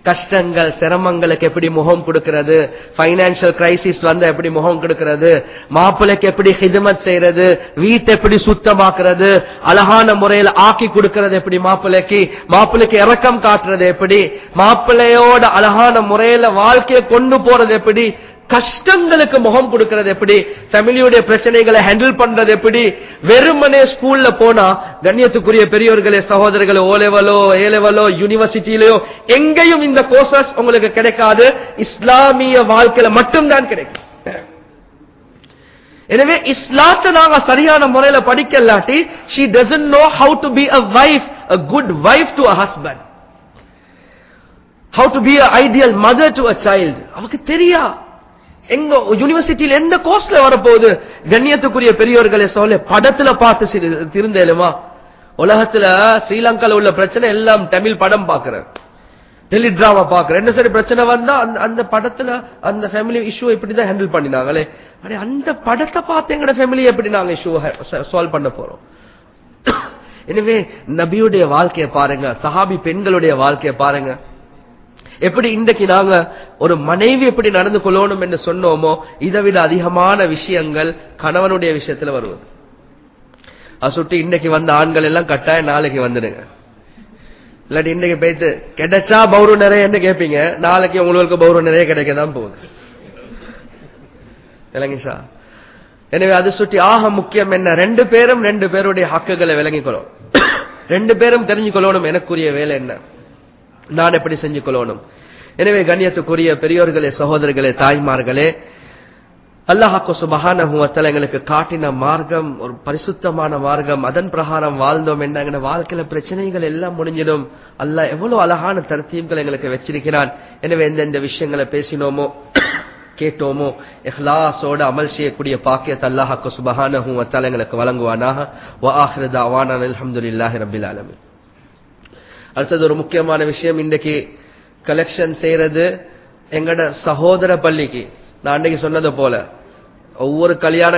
கஷ்டங்கள் சிரமங்களுக்கு எப்படி முகம் கொடுக்கிறது? பைனான்சியல் கிரைசிஸ் வந்து எப்படி முகம் கொடுக்கிறது? மாப்பிள்ளைக்கு எப்படி ஹிதமத் செய்யறது? வீட்டை எப்படி சுத்தமாக்குறது? அழகான முறையில் ஆக்கி கொடுக்கிறது எப்படி மாப்பிள்ளைக்கு? மாப்பிள்ளைக்கு இறக்கம் காட்டுறது எப்படி? மாப்பிள்ளையோட அழகான முறையில வாழ்க்கையை கொண்டு போறது எப்படி? கஷ்டங்களுக்கு முகம் கொடுக்கிறது எப்படி? ஃபேமிலியுடைய பிரச்சனைகளை ஹேண்டில் பண்றது எப்படி? வெறுமனே ஸ்கூல்ல போனா கண்ணியத்துக்குரிய பெரியோர்களே சகோதரர்களே ஓ லெவலோ ஏ லெவலோ யூனிவர்சிட்டியிலயோ எங்கேயும் இந்த கோர்சஸ் உங்களுக்கு கிடைக்காது. இஸ்லாமிய வாழ்க்கையில மட்டும்தான் கிடைக்கும். எனவே இஸ்லாத்தை நாங்க சரியான முறையில படிக்கலாட்டி she doesn't know how to be a wife a good to to a to how to be an ideal mother to அவருக்கு தெரியா? எங்க யூனிவர்சிட்டியில எந்த கோர்ஸ்ல வரப்போகுது? கண்ணியத்துக்குரிய பெரியோர்களை சொல்ல படத்துல பார்த்து திருந்தேலுமா? உலகத்துல ஸ்ரீலங்கால உள்ள பிரச்சனை எல்லாம் தமிழ் படம் பாக்குறேன் டெலிட்ராமா பாக்குறேன் என்ன சரி பிரச்சனை வந்தா அந்த அந்த படத்துல அந்த ஃபேமிலி இஷ்யூ இப்படிதான் ஹேண்டில் பண்ணினாங்களே. அடே அந்த படத்தை பார்த்து எங்கட ஃபேமிலி எப்படி நாங்க இஷ்யூ சால்வ் பண்ண போறோம்? எனவே நபியுடைய வாழ்க்கையை பாருங்க சஹாபி பெண்களுடைய வாழ்க்கையை பாருங்க. எப்படி இன்றைக்கு நாங்க ஒரு மனைவி எப்படி நடந்து கொள்ளணும் என்று சொன்னோமோ இதை விட அதிகமான விஷயங்கள் கணவனுடைய விஷயத்துல வருவது. அசுட்டு சுட்டி இன்னைக்கு வந்த ஆண்கள் எல்லாம் கட்டாயம் நாளைக்கு வந்துடுங்க. இல்லாட்டி இன்னைக்கு பேத்து கிடைச்சா பௌரு நிறைய என்ன கேட்பீங்க. நாளைக்கு உங்களுக்கு பௌரு நிறைய கிடைக்க தான் போகுது விளங்கிஷா எனவே அது சுட்டி ஆக முக்கியம் என்ன? ரெண்டு பேரும் ரெண்டு பேருடைய ஹக்குகளை விளங்கிக்கொள்ளும். ரெண்டு பேரும் தெரிஞ்சுக்கொள்ளணும். எனக்குரிய வேலை என்ன? நான் எப்படி செஞ்சு கொள்ளணும் எனவே கண்ணியத்துக்குரிய பெரியோர்களே சகோதரர்களே தாய்மார்களே அல்லாஹாக்கு சுபஹானஹு எங்களுக்கு காட்டின மார்க்கம் ஒரு பரிசுத்தமான மார்க்கம். அதன் பிரகாரம் வாழ்ந்தோம் என்ன? எங்க வாழ்க்கையில பிரச்சனைகள் எல்லாம் முடிஞ்சிடும். அல்லாஹ் எவ்வளவு அழகான தரத்தீம்கள் எங்களுக்கு வச்சிருக்கிறான். எனவே எந்தெந்த விஷயங்களை பேசினோமோ கேட்டோமோ இஹ்லாஸோட அமல் செய்யக்கூடிய பாக்கியத்தை அல்லாஹாக்கு சுபஹானஹு வத்தல எங்களுக்கு வழங்குவானாக. வ ஆஹிரு தஅவானா அல்ஹம்துலில்லாஹி ரப்பில் ஆலமீன். அடுத்தது ஒரு முக்கியமான விஷயம். இன்றைக்கு கலெக்ஷன் செய்யறது எங்கட சகோதர பள்ளிக்கு. நான் அன்றைக்கு சொன்னது போல. ஒவ்வொரு கல்யாணம்